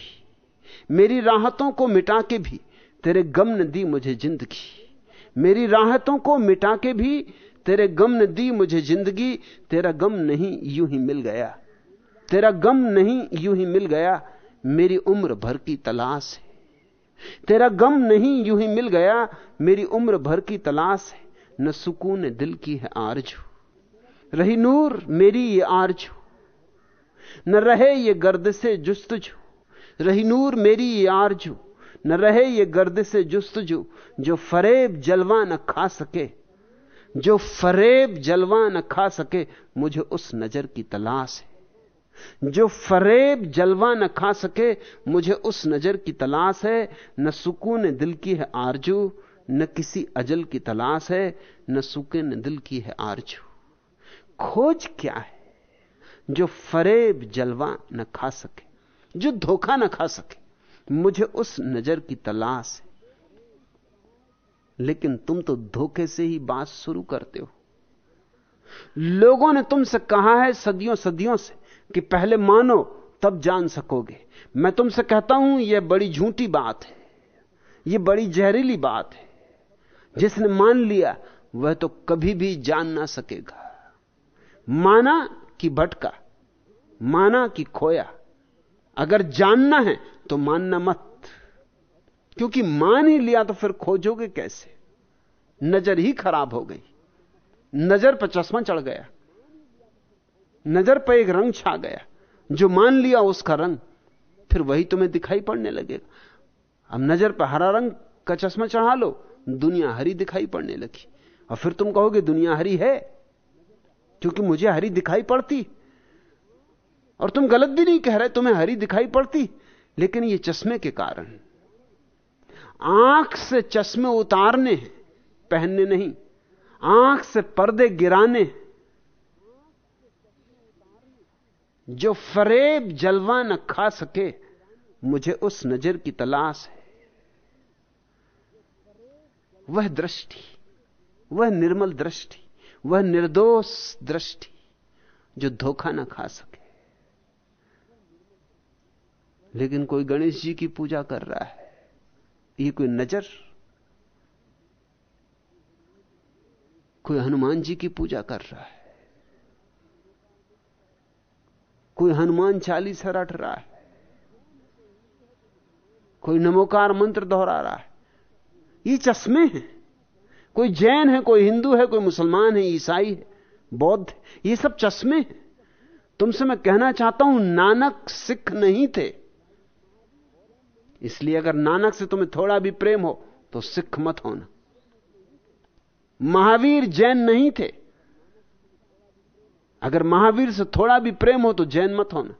मेरी राहतों को मिटा के भी तेरे गम ने दी मुझे ज़िंदगी। मेरी राहतों को मिटा के भी तेरे गम ने दी मुझे ज़िंदगी। तेरा गम नहीं यूँ ही मिल गया। तेरा गम नहीं यूँ ही मिल गया। मेरी उम्र भर की तलाश है। तेरा गम नहीं यूँ ही मिल गया, मेरी उम्र भर की तलाश है, न सुकून दिल की है आरज़ू रही नूर, मेरी ये आरज़ू न रहे ये गर्द से जुस्तजू रही नूर, मेरी ये आरज़ू न रहे ये गर्द से जुस्तजू जो फरेब जलवा न खा सके। जो फरेब जलवा न खा सके, मुझे उस नज़र की तलाश है। जो फरेब जलवा न खा सके, मुझे उस नज़र की तलाश है। न सुकून दिल की है आरज़ू, न किसी अजल की तलाश है। न सुकून दिल की है आरज़ू। खोज क्या है? जो फरेब जलवा न खा सके, जो धोखा न खा सके, मुझे उस नज़र की तलाश है। लेकिन तुम तो धोखे से ही बात शुरू करते हो। लोगों ने तुमसे कहा है, सदियों सदियों से। कि पहले मानो, तब जान सकोगे। मैं तुमसे कहता हूँ यह बड़ी झूठी बात है। यह बड़ी जहरीली बात है। जिसने मान लिया, वह तो कभी भी जान ना सकेगा। माना कि भटका, माना कि खोया। अगर जानना है तो मानना मत। क्योंकि मान ही लिया तो फिर खोजोगे कैसे? नज़र ही खराब हो गई। नज़र पर चश्मा चढ़ गया। नज़र पर एक रंग छा गया। जो मान लिया उसका रंग, फिर वही तुम्हें दिखाई पड़ने लगेगा। अब नज़र पर हरा रंग का चश्मा चढ़ा लो, दुनिया हरी दिखाई पड़ने लगी। और फिर तुम कहोगे, दुनिया हरी है, क्योंकि मुझे हरी दिखाई पड़ती। और तुम गलत भी नहीं कह रहे, तुम्हें हरी दिखाई पड़ती, लेकिन ये चश्मे के कारण। आँख से चश्मे उतारने पहनने नहीं, आँख से पर्दे गिराने जो फरेब जलवा न खा सके, मुझे उस नज़र की तलाश है। वह दृष्टि, वह निर्मल दृष्टि, वह निर्दोष दृष्टि जो धोखा न खा सके। लेकिन कोई गणेश जी की पूजा कर रहा है, ये कोई नज़र, कोई हनुमान जी की पूजा कर रहा है। कोई हनुमान चालीसा रट रहा है। कोई नमोकार मंत्र दोहरा रहा है। ये चश्मे हैं। कोई जैन है, कोई हिंदू है, कोई मुसलमान है, ईसाई है, बौद्ध ये सब चश्मे हैं। तुमसे मैं कहना चाहता हूँ, नानक सिख नहीं थे। इसलिए अगर नानक से तुम्हें थोड़ा भी प्रेम हो तो सिख मत होना। महावीर जैन नहीं थे। अगर महावीर से थोड़ा भी प्रेम हो तो जैन मत होना।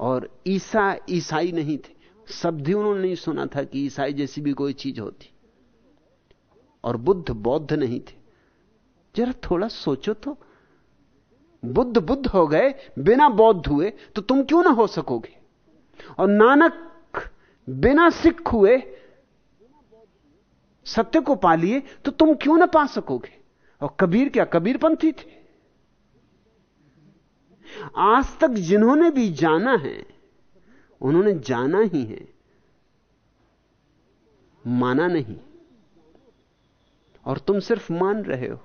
और ईसा, ईसाई नहीं थे। शब्द ही उन्होंने नहीं सुना था कि ईसाई जैसी भी कोई चीज़ होती। और बुद्ध, बौद्ध नहीं थे। जरा थोड़ा सोचो तो। बुद्ध बुद्ध हो गए, बिना बौद्ध हुए तो तुम क्यों ना हो सकोगे? और नानक बिना सिख हुए, सत्य को पा लिए तो तुम क्यों ना पा सकोगे? और कबीर क्या कबीर पंथी थे? आज तक जिन्होंने भी जाना है, उन्होंने जाना ही है, माना नहीं। और तुम सिर्फ़ मान रहे हो।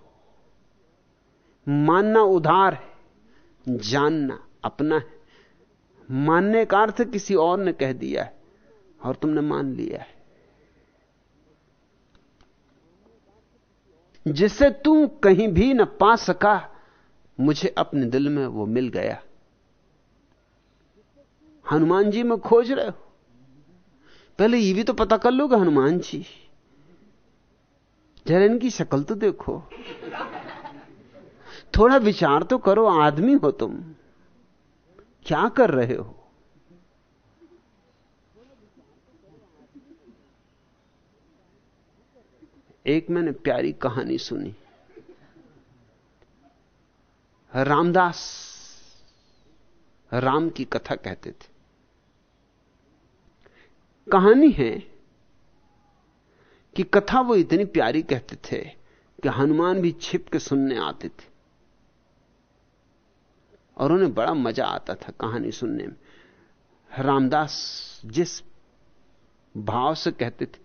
मानना उधार है, जानना अपना है। मानने का अर्थ किसी और ने कह दिया है, और तुमने मान लिया है। जिसे तू कहीं भी न पा सका मुझे अपने दिल में वो मिल गया। हनुमान जी, में खोज रहे हो। पहले ये भी तो पता कर लो हनुमान जी। जरा इनकी शक्ल तो देखो। थोड़ा विचार तो करो, आदमी हो तुम। क्या कर रहे हो? एक मैंने प्यारी कहानी सुनी। रामदास, राम की कथा कहते थे। कहानी है कि कथा वो इतनी प्यारी कहते थे कि हनुमान भी छिप के सुनने आते थे। और उन्हें बड़ा मज़ा आता था कहानी सुनने में। रामदास जिस भाव से कहते थे,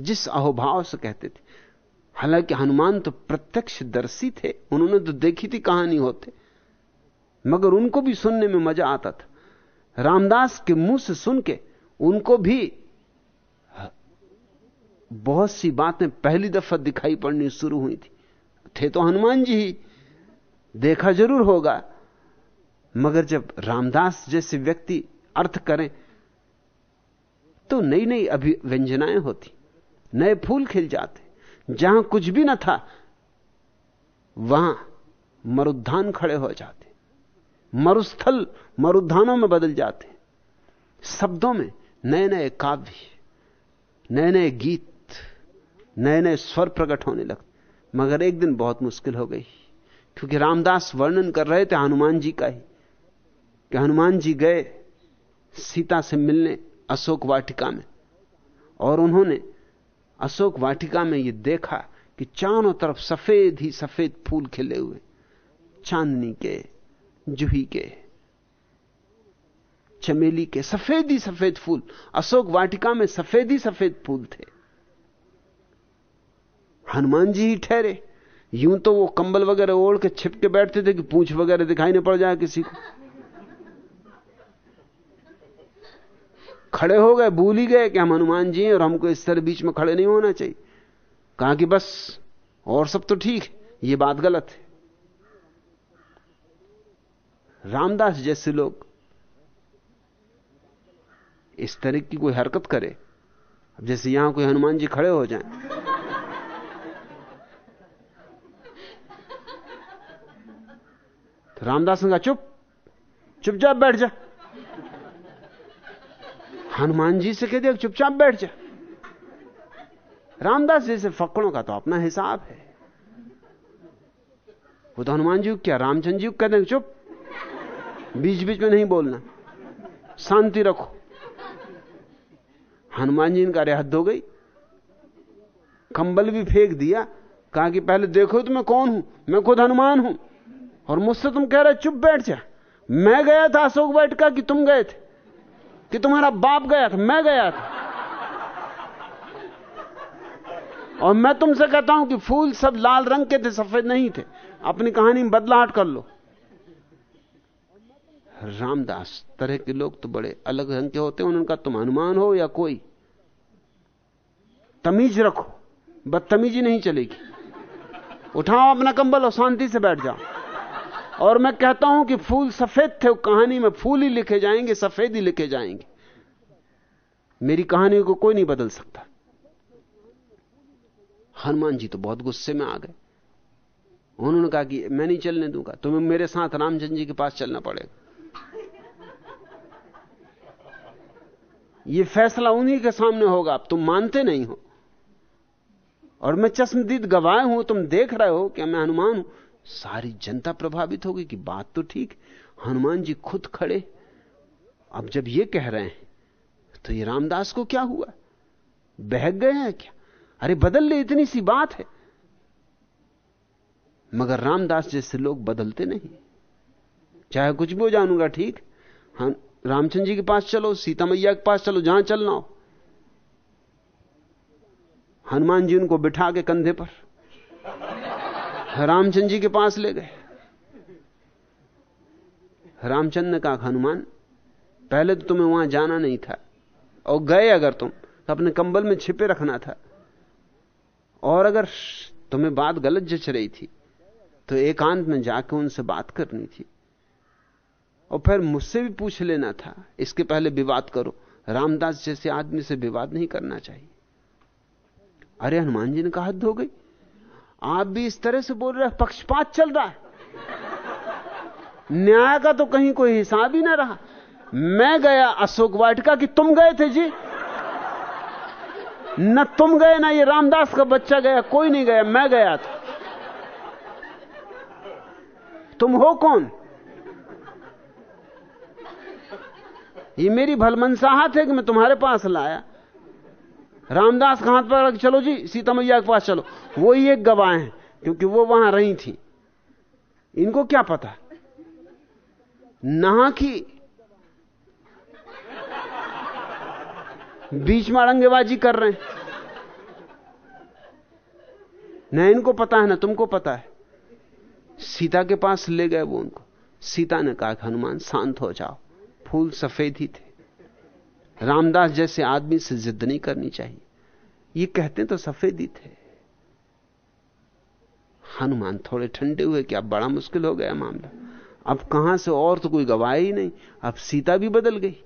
जिस अहोभाव से कहते थे हालाँकि हनुमान तो प्रत्यक्ष दर्शी थे, उन्होंने तो देखी थी कहानी होते। मगर उनको भी सुनने में मज़ा आता था। रामदास के मुँह से सुन के उनको भी बहुत सी बातें पहली दफ़ा दिखाई पड़नी शुरू हुई थी। थे तो हनुमान जी ही, देखा ज़रूर होगा। मगर जब रामदास जैसे व्यक्ति अर्थ करें तो नई नई अभिव्यंजनाएँ होती, नए फूल खिल जाते। जहाँ कुछ भी ना था, वहाँ मरुद्धान खड़े हो जाते। मरुस्थल मरुद्धानों में बदल जाते। शब्दों में नए नए काव्य नए नए गीत नए नए स्वर प्रकट होने लगते। मगर एक दिन बहुत मुश्किल हो गई, क्योंकि रामदास वर्णन कर रहे थे हनुमान जी का ही, कि हनुमान जी गए सीता से मिलने अशोक वाटिका में, और उन्होंने अशोक वाटिका में यह देखा कि चारों तरफ़ सफ़ेद ही सफ़ेद फूल खिले हुए, चांदनी के, जूही के, चमेली के, सफ़ेद ही सफ़ेद फूल, अशोक वाटिका में सफ़ेद ही सफ़ेद फूल थे। हनुमान जी ही ठहरे। यूँ तो वो कंबल वगैरह ओढ़ के छिप के बैठते थे कि पूछ वगैरह दिखाई नहीं पड़ जाए किसी को। खड़े हो गए, भूल ही गए कि हम हनुमान जी हैं और हमको इस तरह बीच में खड़े नहीं होना चाहिए। कहा कि बस, और सब तो ठीक है, ये बात गलत है। रामदास जैसे लोग इस तरह की कोई हरकत करे, अब जैसे यहाँ कोई हनुमान जी खड़े हो जाएँ। तो रामदास ने कहा, चुप चुपचाप बैठ जा। हनुमान जी से कह दिया, चुपचाप बैठ जा। रामदास जैसे फकड़ों का तो अपना हिसाब है। वो तो हनुमान जी क्या, रामचंद्र जी कहते हैं चुप। बीच बीच में नहीं बोलना। शांति रखो। हनुमान जी इनका हद हो गई। कंबल भी फेंक दिया। कहा कि पहले देखो तो मैं कौन हूँ? मैं खुद हनुमान हूँ। और मुझसे तुम कह रहे, चुप बैठ जा। मैं गया था अशोक वाटिका कि, तुम गए थे। कि तुम्हारा बाप गया था, मैं गया था। और मैं तुमसे कहता हूँ कि फूल सब लाल रंग के थे, सफ़ेद नहीं थे। अपनी कहानी में बदलाहट कर लो। रामदास, तरह के लोग तो बड़े अलग रंग के होते हैं, उनका तुम अनुमान हो या कोई? तमीज रखो, बदतमीजी नहीं चलेगी। उठाओ अपना कंबल और शांति से बैठ जाओ। और मैं कहता हूँ कि फूल सफ़ेद थे, कहानी में फूल ही लिखे जाएँगे, सफ़ेद ही लिखे जाएँगे। मेरी कहानी को कोई नहीं बदल सकता। हनुमान जी तो बहुत गुस्से में आ गए। उन्होंने कहा कि मैं नहीं चलने दूँगा, तुम्हें मेरे साथ रामचंद्र जी के पास चलना पड़ेगा। यह फैसला उन्हीं के सामने होगा अब तुम मानते नहीं हो। और मैं चश्मदीद गवाह हूँ, तुम देख रहे हो कि मैं हनुमान हूँ। सारी जनता प्रभावित होगी कि बात तो ठीक, हनुमान जी खुद खड़े। अब जब ये कह रहे हैं तो ये रामदास को क्या हुआ? बहक गए हैं क्या? अरे बदल ले, इतनी सी बात है। मगर रामदास जैसे लोग बदलते नहीं। चाहे कुछ भी हो जानूँगा ठीक? हाँ रामचंद्र जी के पास चलो सीता मैया के पास चलो, जहाँ चलना हो। हनुमान जी उनको बिठा के कंधे पर। रामचंद्र जी के पास ले गए। रामचंद्र ने कहा, हनुमान, पहले तो तुम्हें वहाँ जाना नहीं था और गए अगर तुम तो अपने कंबल में छिपे रखना था। और अगर तुम्हें बात गलत जच रही थी तो एकांत में जाकर उनसे बात करनी थी। और फिर मुझसे भी पूछ लेना था, इसके पहले विवाद करो। रामदास जैसे आदमी से विवाद नहीं करना चाहिए। अरे हनुमान जी ने कहा, हद हो गई। आप भी इस तरह से बोल रहे हैं, पक्षपात चल रहा है। न्याय का तो कहीं कोई हिसाब ही ना रहा। मैं गया अशोक वाटिका कि तुम गए थे जी? न तुम गए, ना ये रामदास का बच्चा गया, कोई नहीं गया, मैं गया था। तुम हो कौन? ये मेरी भलमनसाहत है कि मैं तुम्हारे पास लाया। रामदास का हाथ पकड़ चलो जी, सीता मैया के पास चलो। वो ही एक गवाह हैं, क्योंकि वो वहाँ रही थी। इनको क्या पता? नहा की बीच में अड़ंगेबाजी कर रहे हैं। न इनको पता है, ना तुमको पता है। सीता के पास ले गए वो उनको। सीता ने कहा हनुमान, शांत हो जाओ। फूल सफ़ेद ही थे। रामदास जैसे आदमी से जिद नहीं करनी चाहिए। ये कहते तो सफ़ेद थे। हनुमान थोड़े ठंडे हुए कि अब बड़ा मुश्किल हो गया मामला। अब कहाँ से और तो कोई गवाह ही नहीं। अब सीता भी बदल गई,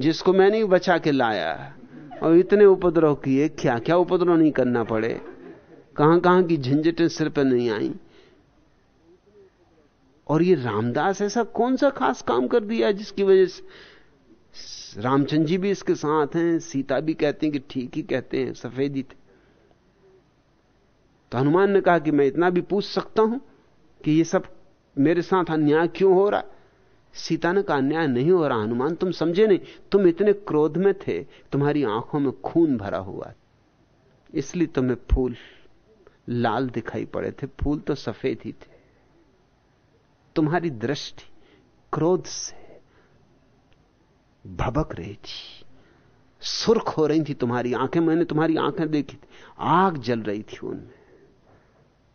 जिसको मैंने बचा के लाया। और इतने उपद्रव किए क्या क्या उपद्रव नहीं करना पड़े। कहाँ कहाँ की झंझटें सिर पर नहीं आई। और ये रामदास ऐसा कौन सा खास काम कर दिया जिसकी वजह से रामचंद्र जी भी इसके साथ हैं, सीता भी कहते हैं कि ठीक ही कहते हैं, सफ़ेद थे। तो हनुमान ने कहा कि मैं इतना भी पूछ सकता हूँ कि ये सब मेरे साथ अन्याय क्यों हो रहा सीता ने कहा, अन्याय नहीं हो रहा हनुमान, तुम समझे नहीं, तुम इतने क्रोध में थे, तुम्हारी आँखों में खून भरा हुआ इसलिए तुम्हें फूल लाल दिखाई पड़े थे, फूल तो सफ़ेद ही थे। तुम्हारी दृष्टि क्रोध से भबक रही थी। सुर्ख हो रही थी तुम्हारी आँखें, मैंने तुम्हारी आँखें देखी थी। आग जल रही थी उनमें।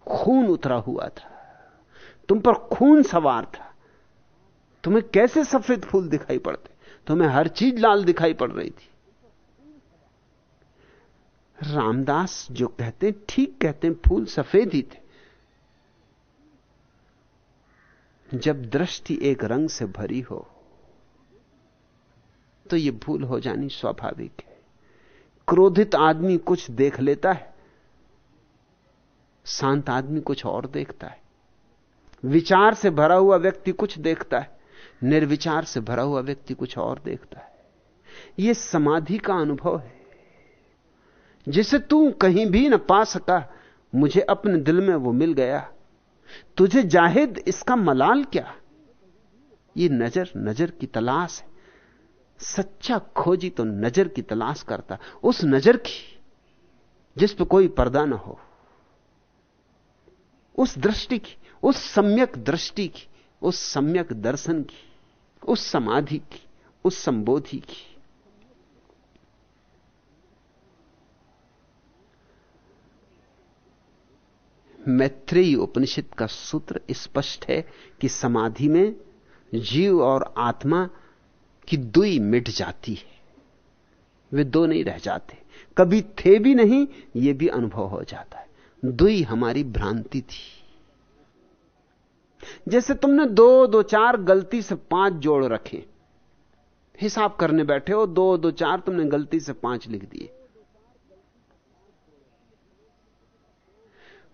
खून उतरा हुआ था। तुम पर खून सवार था। तुम्हें कैसे सफ़ेद फूल दिखाई पड़ते? तुम्हें हर चीज़ लाल दिखाई पड़ रही थी। रामदास जो कहते ठीक कहते फूल सफ़ेद ही थे। जब दृष्टि एक रंग से भरी हो तो यह भूल हो जानी स्वाभाविक है। क्रोधित आदमी कुछ देख लेता है, शांत आदमी कुछ और देखता है। विचार से भरा हुआ व्यक्ति कुछ देखता है, निर्विचार से भरा हुआ व्यक्ति कुछ और देखता है। यह समाधि का अनुभव है। जिसे तू कहीं भी न पा सका, मुझे अपने दिल में वो मिल गया। तुझे जाहिद, इसका मलाल क्या? ये नज़र नज़र की तलाश है। सच्चा खोजी तो नज़र की तलाश करता, उस नज़र की जिस पर कोई पर्दा ना हो, उस दृष्टि की, उस सम्यक दृष्टि की, उस सम्यक दर्शन की, उस समाधि की, उस संबोधि की। मैत्रेयी उपनिषद का सूत्र स्पष्ट है कि समाधि में जीव और आत्मा की दुई मिट जाती है। वे दो नहीं रह जाते। कभी थे भी नहीं यह भी अनुभव हो जाता है। दुई हमारी भ्रांति थी। जैसे तुमने दो दो, चार गलती से पाँच जोड़ रखे। हिसाब करने बैठे हो, दो दो, चार तुमने गलती से पाँच लिख दिए।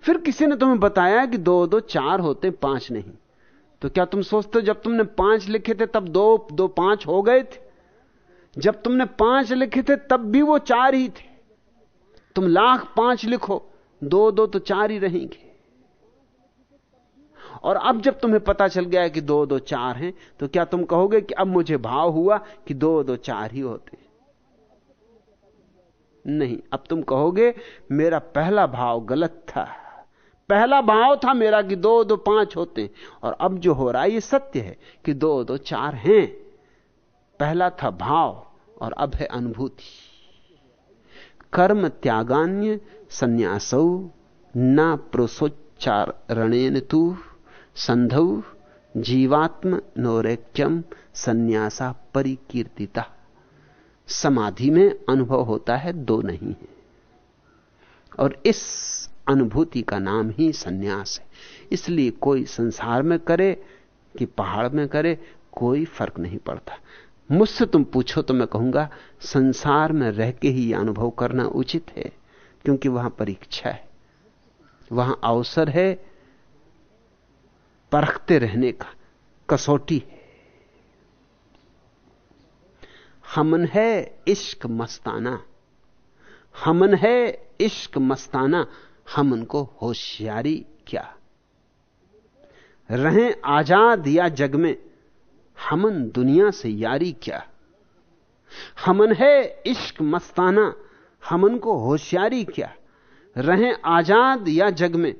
फिर किसी ने तुम्हें बताया कि दो दो, चार होते, पाँच नहीं। तो क्या तुम सोचते हो जब तुमने पाँच लिखे थे तब दो दो पाँच हो गए थे? जब तुमने पाँच लिखे थे तब भी वो चार ही थे। तुम लाख पाँच लिखो, दो दो तो चार ही रहेंगे। और अब जब तुम्हें पता चल गया है कि दो दो चार हैं तो क्या तुम कहोगे कि अब मुझे भाव हुआ कि दो दो चार ही होते नहीं, अब तुम कहोगे, मेरा पहला भाव गलत था। पहला भाव था मेरा कि दो दो पाँच होते हैं। और अब जो हो रहा है, ये सत्य है कि दो दो चार हैं। पहला था भाव और अब है अनुभूति। कर्म त्यागान्य संन्यासौ न प्रोसोच्चारणेन तू संधौ जीवात्म नोरेक्यम संन्यासा परिकीर्तिता। समाधि में अनुभव होता है, दो नहीं है। और इस अनुभूति का नाम ही सन्यास है। इसलिए कोई संसार में करे कि पहाड़ में करे, कोई फ़र्क नहीं पड़ता। मुझसे तुम पूछो तो मैं कहूँगा, संसार में रह के ही अनुभव करना उचित है, क्योंकि वहाँ परीक्षा है। वहाँ अवसर है परखते रहने का, कसौटी है। हमन है इश्क मस्ताना। हमन है इश्क मस्ताना। हमन को होशियारी क्या? रहें आज़ाद या जग में, हमन दुनिया से यारी क्या? हमन है इश्क मस्ताना, हमन को होशियारी क्या? रहें आज़ाद या जग में,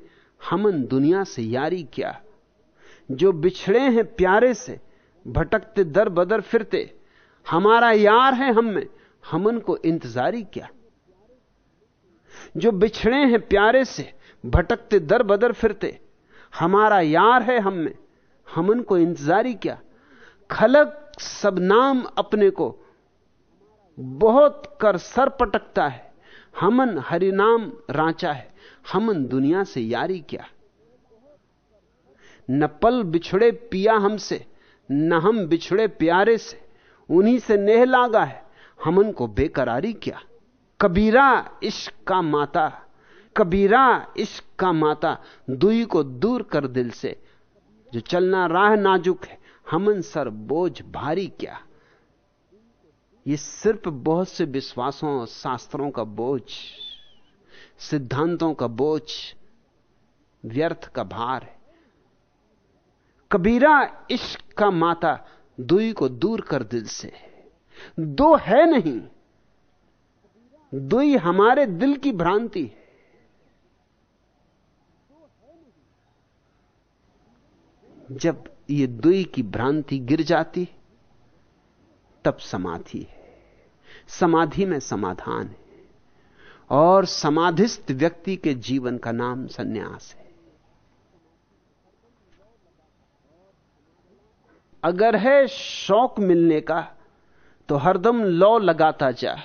हमन दुनिया से यारी क्या? जो बिछड़े हैं प्यारे से, भटकते दर बदर फिरते, हमारा यार है हम में, हमन को इंतजारी क्या? जो बिछड़े हैं प्यारे से, भटकते दर बदर फिरते। हमारा यार है हम में। हमन को इंतजारी क्या। खलक सब नाम अपने को। बहुत कर सर पटकता है। हमन हरिनाम रांचा है। हमन दुनिया से यारी क्या। न पल बिछड़े पिया हमसे, न हम बिछड़े प्यारे से। उन्हीं से नेह लागा है। हमन को बेकरारी क्या। कबीरा इश्क का माता, कबीरा इश्क का माता, दुई को दूर कर दिल से। जो चलना राह नाजुक है, हमन सर बोझ भारी क्या? ये सिर्फ़ बहुत से विश्वासों और शास्त्रों का बोझ, सिद्धांतों का बोझ, व्यर्थ का भार है। कबीरा इश्क का माता, दुई को दूर कर दिल से। दो है नहीं दुई हमारे दिल की भ्रांति है। जब ये दुई की भ्रांति गिर जाती, तब समाधि है। समाधि में समाधान है। और समाधिस्थ व्यक्ति के जीवन का नाम सन्यास है। अगर है शौक मिलने का तो हरदम लौ लगाता जा।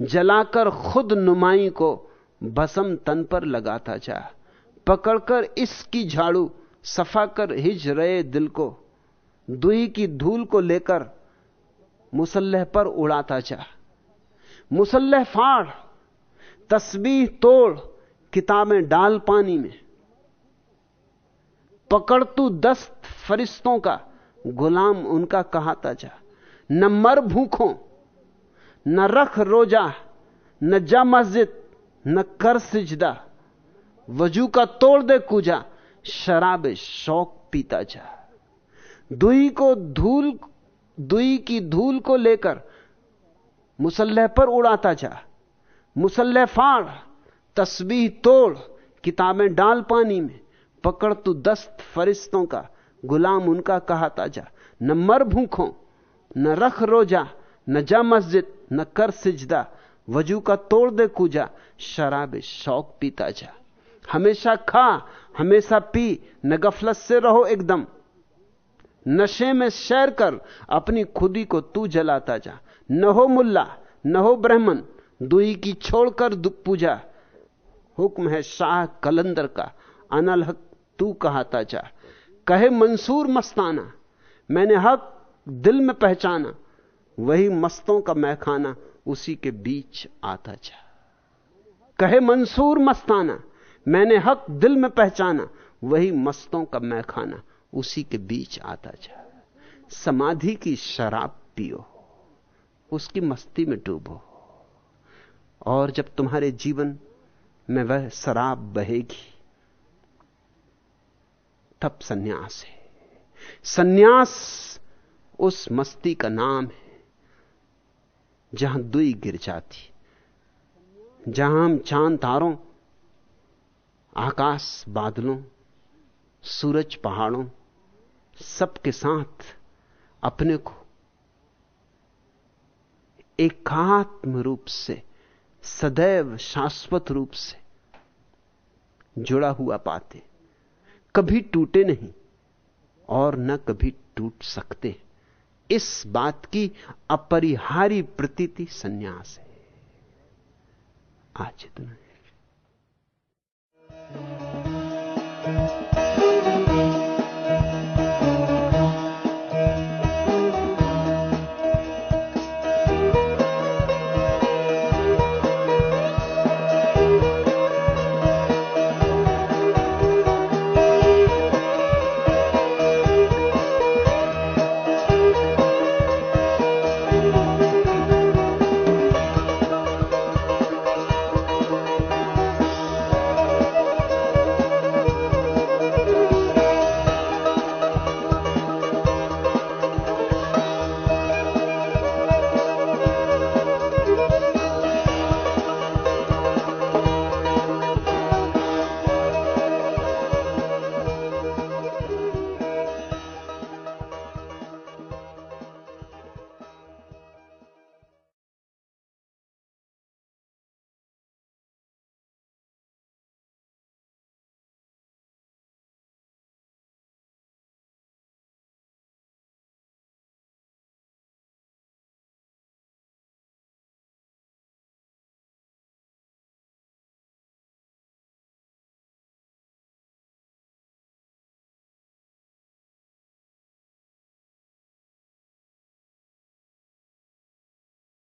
जलाकर खुद नुमाई को भसम तन पर लगाता जा। पकड़कर इसकी झाड़ू सफ़ा कर हिज रहे दिल को दुई की धूल को लेकर मुसल्लह पर उड़ाता जा। मुसल्लह फाड़, तस्बीह तोड़ किताबें डाल पानी में। पकड़ तू दस्त फरिश्तों का गुलाम उनका कहाता जा। न मर भूखों न रख रोजा, न जा मस्जिद, न कर सिजदा। वज़ू का तोड़ दे कूजा, शराब शौक पीता जा। दुई को धूल, दुई की धूल को लेकर मुसल्लह पर उड़ाता जा। मुसल्लह फाड़, तस्बीह तोड़, किताबें डाल पानी में, पकड़ तू दस्त फरिश्तों का, गुलाम उनका कहाता जा। न मर भूखों, न रख रोजा न जा मस्जिद, न कर सिजदा, वज़ू का तोड़ दे कूजा, शराब शौक पीता जा। हमेशा खा, हमेशा पी, न गफलत से रहो एकदम। नशे में शैर कर, अपनी खुदी को तू जलाता जा। न हो मुल्ला, न हो ब्राह्मण दुई की छोड़कर पूजा। हुक्म है शाह कलंदर का, अनल हक तू कहाता जा। कहे मंसूर मस्ताना, मैंने हक दिल में पहचाना। वही मस्तों का मैखाना उसी के बीच आता जा। कहे मंसूर मस्ताना, मैंने हक दिल में पहचाना, वही मस्तों का मैखाना उसी के बीच आता जा। समाधि की शराब पियो, उसकी मस्ती में डूबो, और जब तुम्हारे जीवन में वह शराब बहेगी, तब सन्यास है। सन्यास उस मस्ती का नाम है। जहाँ दुई गिर जाती, जहाँ हम चाँद तारों, आकाश बादलों, सूरज पहाड़ों, सबके साथ अपने को एकात्म रूप से, सदैव शाश्वत रूप से जुड़ा हुआ पाते। कभी टूटे नहीं और न कभी टूट सकते। इस बात की अपरिहारी प्रतीति संन्यास है। आज इतना है।